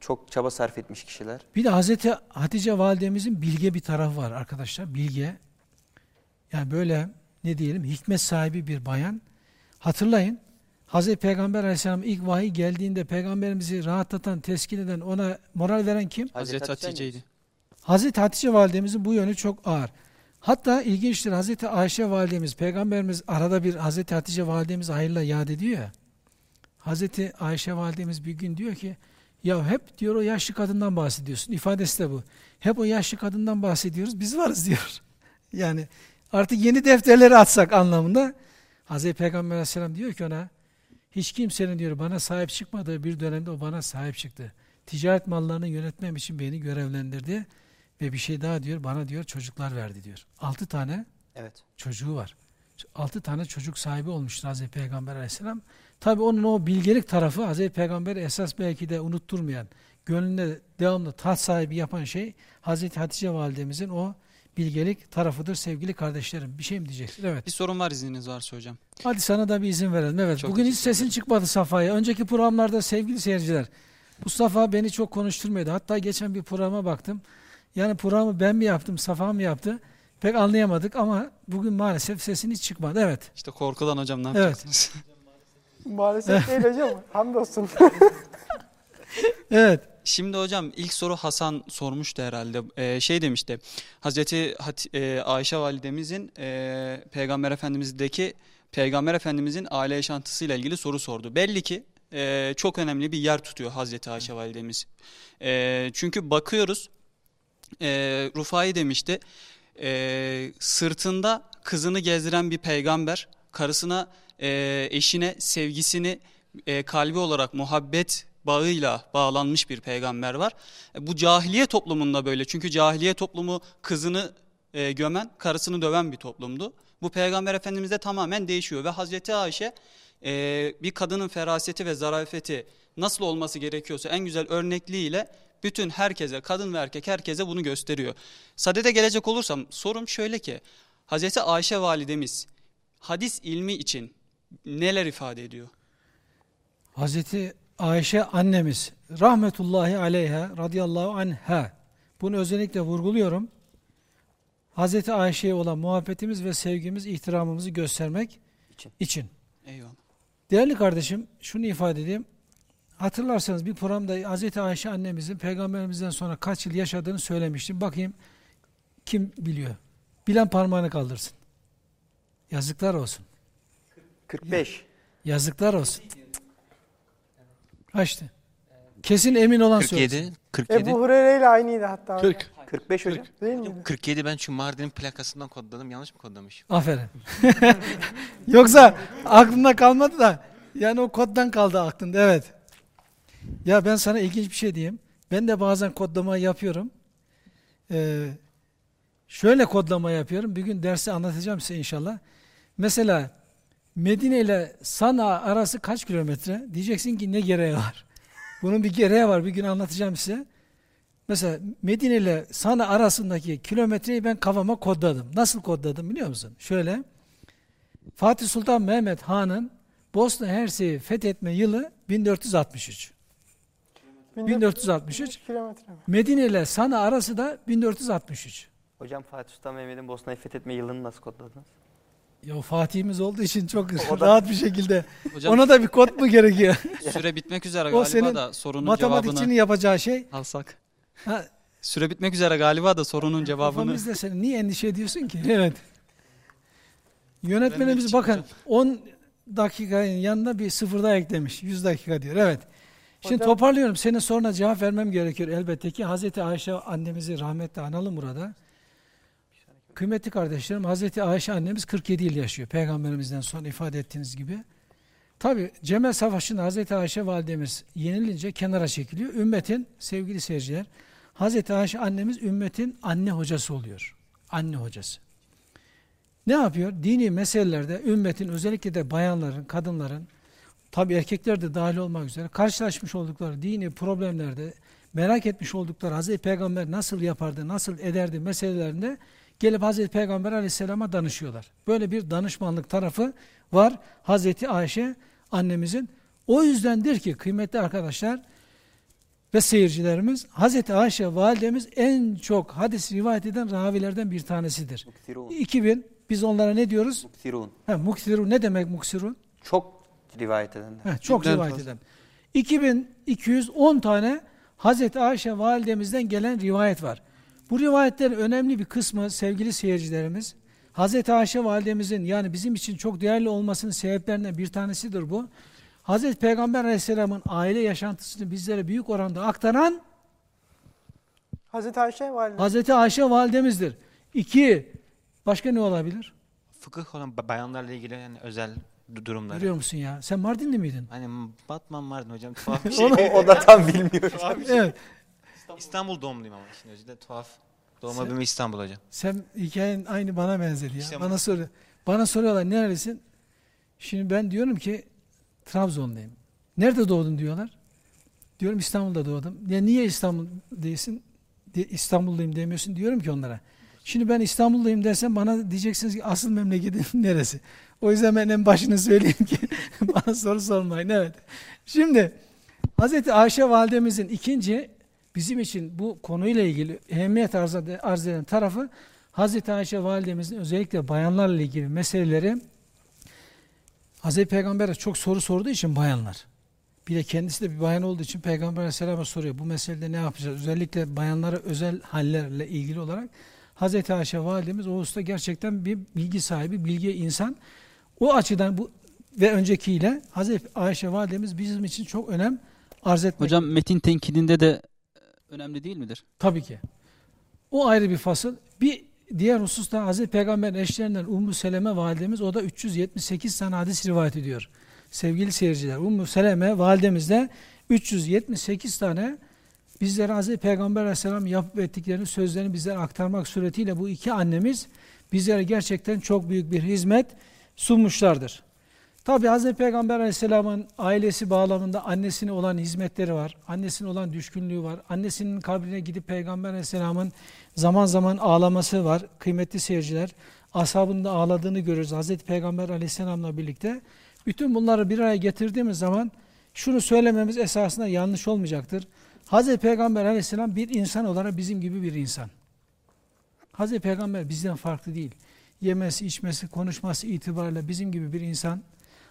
çok çaba sarf etmiş kişiler. Bir de Hazreti Hatice validemizin bilge bir tarafı var arkadaşlar. Bilge. Yani böyle ne diyelim hikmet sahibi bir bayan. Hatırlayın. Hazreti Peygamber Aleyhisselam ilk vahiy geldiğinde peygamberimizi rahatlatan, teskin eden, ona moral veren kim? Hazreti Hatice Hatice'ydi. Hazreti Hatice validemizin bu yönü çok ağır. Hatta ilginçtir Hazreti Ayşe validemiz, peygamberimiz arada bir Hazreti Hatice validemiz hayırla yad ediyor ya. Hazreti Ayşe validemiz bir gün diyor ki, ya hep diyor o yaşlı kadından bahsediyorsun. İfadesi de bu. Hep o yaşlı kadından bahsediyoruz, biz varız [laughs] diyor. Yani artık yeni defterleri atsak anlamında. Hazreti Peygamber aleyhisselam diyor ki ona, hiç kimsenin diyor bana sahip çıkmadığı bir dönemde o bana sahip çıktı. Ticaret mallarını yönetmem için beni görevlendirdi. Ve bir şey daha diyor, bana diyor çocuklar verdi diyor. Altı tane Evet. çocuğu var. Altı tane çocuk sahibi olmuştur Hazreti Peygamber aleyhisselam. Tabi onun o bilgelik tarafı Hazreti Peygamber'i esas belki de unutturmayan, gönlünde devamlı taht sahibi yapan şey Hazreti Hatice validemizin o bilgelik tarafıdır sevgili kardeşlerim. Bir şey mi diyeceksin? Evet. Bir sorun var izniniz varsa hocam. Hadi sana da bir izin verelim. Evet. Çok Bugün hiç sesin çıkmadı Safa'ya. Önceki programlarda sevgili seyirciler, Mustafa beni çok konuşturmuyordu. Hatta geçen bir programa baktım. Yani programı ben mi yaptım, Safa mı yaptı? Pek anlayamadık ama bugün maalesef sesin hiç çıkmadı. Evet. İşte korkudan hocam ne Evet. yapacaksınız? Maalesef değil hocam. Hamdolsun. [laughs] Evet. Şimdi hocam ilk soru Hasan sormuştu herhalde. Ee, şey demişti. Hazreti Hat- e, Ayşe validemizin e, Peygamber Efendimiz'deki Peygamber Efendimizin aile yaşantısıyla ilgili soru sordu. Belli ki e, çok önemli bir yer tutuyor Hazreti Ayşe validemiz. E, çünkü bakıyoruz e, Rufai demişti. E, sırtında kızını gezdiren bir peygamber karısına e, eşine sevgisini e, kalbi olarak muhabbet bağıyla bağlanmış bir peygamber var. E, bu cahiliye toplumunda böyle çünkü cahiliye toplumu kızını e, gömen, karısını döven bir toplumdu. Bu peygamber efendimizde tamamen değişiyor ve Hazreti Ayşe e, bir kadının feraseti ve zarafeti nasıl olması gerekiyorsa en güzel örnekliğiyle bütün herkese, kadın ve erkek herkese bunu gösteriyor. Sadede gelecek olursam sorum şöyle ki Hazreti Ayşe validemiz hadis ilmi için neler ifade ediyor? Hazreti Ayşe annemiz rahmetullahi aleyha radıyallahu anha bunu özellikle vurguluyorum. Hazreti Ayşe'ye olan muhabbetimiz ve sevgimiz, ihtiramımızı göstermek İçin. için. Eyvallah. Değerli kardeşim şunu ifade edeyim. Hatırlarsanız bir programda Hazreti Ayşe annemizin peygamberimizden sonra kaç yıl yaşadığını söylemiştim. Bakayım kim biliyor? Bilen parmağını kaldırsın. Yazıklar olsun. 45. Yazıklar olsun. Kaçtı? Kesin emin olan söylesin. 47, 47. Ebu Hureyre ile aynıydı hatta. hocam. 40. 45 hocam. Değil miydi? 47 ben çünkü Mardin'in plakasından kodladım. Yanlış mı kodlamışım? Aferin. [laughs] Yoksa aklımda kalmadı da yani o koddan kaldı aklımda evet. Ya ben sana ilginç bir şey diyeyim. Ben de bazen kodlama yapıyorum. Ee, şöyle kodlama yapıyorum. Bir gün dersi anlatacağım size inşallah. Mesela Medine ile Sana arası kaç kilometre? Diyeceksin ki ne gereği var? Bunun bir gereği var. Bir gün anlatacağım size. Mesela Medine ile Sana arasındaki kilometreyi ben kafama kodladım. Nasıl kodladım biliyor musun? Şöyle. Fatih Sultan Mehmet Han'ın Bosna Hersek'i fethetme yılı 1463. 1463. kilometre mi? Medine ile Sana arası da 1463. Hocam Fatih Sultan Mehmet'in Bosna'yı fethetme yılını nasıl kodladınız? Ya Fatih'imiz olduğu için çok O da- rahat bir şekilde. Hocam Ona da bir kod mu gerekiyor? [laughs] süre bitmek üzere O galiba senin da sorunun Matematikçinin cevabını yapacağı şey. alsak. Ha, Süre bitmek üzere galiba da sorunun cevabını kafamızda senin. Niye endişe ediyorsun ki? [laughs] Evet. Yönetmenimiz bakın için 10 dakikanın yanına bir sıfır daha eklemiş. 100 dakika diyor. Evet. Şimdi Hocam- toparlıyorum. Senin soruna cevap vermem gerekiyor elbette ki. Hazreti Ayşe annemizi rahmetle analım burada. Kıymetli kardeşlerim Hazreti Ayşe annemiz 47 yıl yaşıyor. Peygamberimizden sonra ifade ettiğiniz gibi. Tabi Cemel Savaşı'nda Hazreti Ayşe validemiz yenilince kenara çekiliyor. Ümmetin sevgili seyirciler Hazreti Ayşe annemiz ümmetin anne hocası oluyor. Anne hocası. Ne yapıyor? Dini meselelerde ümmetin özellikle de bayanların, kadınların tabi erkekler de dahil olmak üzere karşılaşmış oldukları dini problemlerde merak etmiş oldukları Hazreti Peygamber nasıl yapardı, nasıl ederdi meselelerinde gelip Hazreti Peygamber aleyhisselama danışıyorlar. Böyle bir danışmanlık tarafı var Hazreti Ayşe annemizin. O yüzdendir ki kıymetli arkadaşlar ve seyircilerimiz Hazreti Ayşe validemiz en çok hadis rivayet eden ravilerden bir tanesidir. Muksirun. 2000 biz onlara ne diyoruz? Muksirun. Ha, muksirun ne demek muksirun? Çok rivayet edenler. Heh, çok Binden rivayet eden. 2210 tane Hazreti Ayşe validemizden gelen rivayet var. Bu rivayetlerin önemli bir kısmı sevgili seyircilerimiz Hazreti Ayşe validemizin yani bizim için çok değerli olmasının sebeplerinden bir tanesidir bu. Hazreti Peygamber aleyhisselamın aile yaşantısını bizlere büyük oranda aktaran Hazreti Ayşe valide. Hazreti Ayşe validemizdir. İki, başka ne olabilir? Fıkıh olan ba- bayanlarla ilgili yani özel du- durumları. Biliyor musun ya? Sen Mardinli miydin? Hani Batman Mardin hocam [laughs] tuhaf bir şey. O, o da tam bilmiyor. evet. İstanbul doğumluyum ama işin özü de tuhaf. Doğma büyüme İstanbul hocam. Sen hikayen aynı bana benzedi ya. İşte bana soruyor. Bana soruyorlar nerelisin? Şimdi ben diyorum ki Trabzon'dayım. Nerede doğdun diyorlar. Diyorum İstanbul'da doğdum. Ya niye İstanbul değilsin? De, İstanbul'dayım demiyorsun diyorum ki onlara. Şimdi ben İstanbul'dayım dersem bana diyeceksiniz ki asıl memleketin [laughs] neresi? O yüzden ben en başını söyleyeyim ki [laughs] bana soru sormayın. Evet. Şimdi Hazreti Ayşe validemizin ikinci bizim için bu konuyla ilgili ehemmiyet arz, arz eden tarafı Hazreti Ayşe validemizin özellikle bayanlarla ilgili meseleleri Hazreti Peygamber'e çok soru sorduğu için bayanlar. Bir de kendisi de bir bayan olduğu için Peygamber Aleyhisselam'a soruyor. Bu meselede ne yapacağız? Özellikle bayanlara özel hallerle ilgili olarak Hazreti Ayşe validemiz o usta gerçekten bir bilgi sahibi, bilgi insan. O açıdan bu ve öncekiyle Hazreti Ayşe validemiz bizim için çok önem arz etmek. Hocam metin tenkidinde de önemli değil midir? Tabii ki. O ayrı bir fasıl. Bir diğer hususta Hazreti Peygamber'in eşlerinden Ummu Seleme validemiz o da 378 tane hadis rivayet ediyor. Sevgili seyirciler Ummu Seleme validemiz de 378 tane bizlere Hazreti Peygamber Aleyhisselam yapıp ettiklerini sözlerini bizlere aktarmak suretiyle bu iki annemiz bizlere gerçekten çok büyük bir hizmet sunmuşlardır. Tabi Hazreti Peygamber Aleyhisselam'ın ailesi bağlamında annesine olan hizmetleri var. Annesine olan düşkünlüğü var. Annesinin kabrine gidip Peygamber Aleyhisselam'ın zaman zaman ağlaması var. Kıymetli seyirciler, ashabının da ağladığını görürüz Hazreti Peygamber Aleyhisselam'la birlikte. Bütün bunları bir araya getirdiğimiz zaman şunu söylememiz esasında yanlış olmayacaktır. Hazreti Peygamber Aleyhisselam bir insan olarak bizim gibi bir insan. Hazreti Peygamber bizden farklı değil. Yemesi, içmesi, konuşması itibariyle bizim gibi bir insan.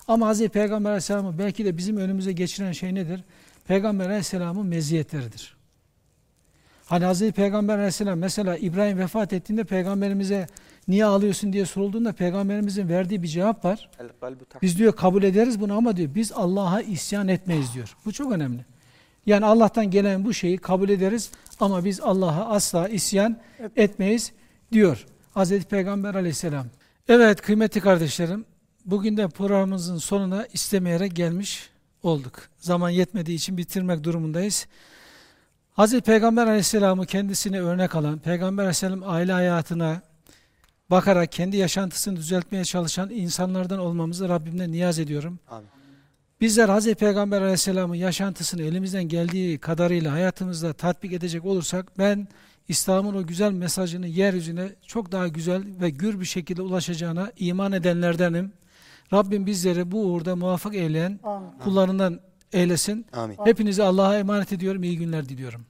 Ama Hazreti Peygamber Aleyhisselam'ı belki de bizim önümüze geçiren şey nedir? Peygamber Aleyhisselam'ın meziyetleridir. Hani Hazreti Peygamber Aleyhisselam mesela İbrahim vefat ettiğinde peygamberimize niye ağlıyorsun diye sorulduğunda peygamberimizin verdiği bir cevap var. Biz diyor kabul ederiz bunu ama diyor biz Allah'a isyan etmeyiz diyor. Bu çok önemli. Yani Allah'tan gelen bu şeyi kabul ederiz ama biz Allah'a asla isyan Et- etmeyiz diyor Hazreti Peygamber aleyhisselam. Evet kıymetli kardeşlerim, bugün de programımızın sonuna istemeyerek gelmiş olduk. Zaman yetmediği için bitirmek durumundayız. Hazreti Peygamber aleyhisselamı kendisine örnek alan, Peygamber aleyhisselam aile hayatına bakarak kendi yaşantısını düzeltmeye çalışan insanlardan olmamızı Rabbimden niyaz ediyorum. Amin. Bizler Hazreti Peygamber Aleyhisselam'ın yaşantısını elimizden geldiği kadarıyla hayatımızda tatbik edecek olursak ben İslam'ın o güzel mesajını yeryüzüne çok daha güzel ve gür bir şekilde ulaşacağına iman edenlerdenim. Rabbim bizleri bu uğurda muvaffak eyleyen Amin. kullarından eylesin. Amin. Hepinizi Allah'a emanet ediyorum. İyi günler diliyorum.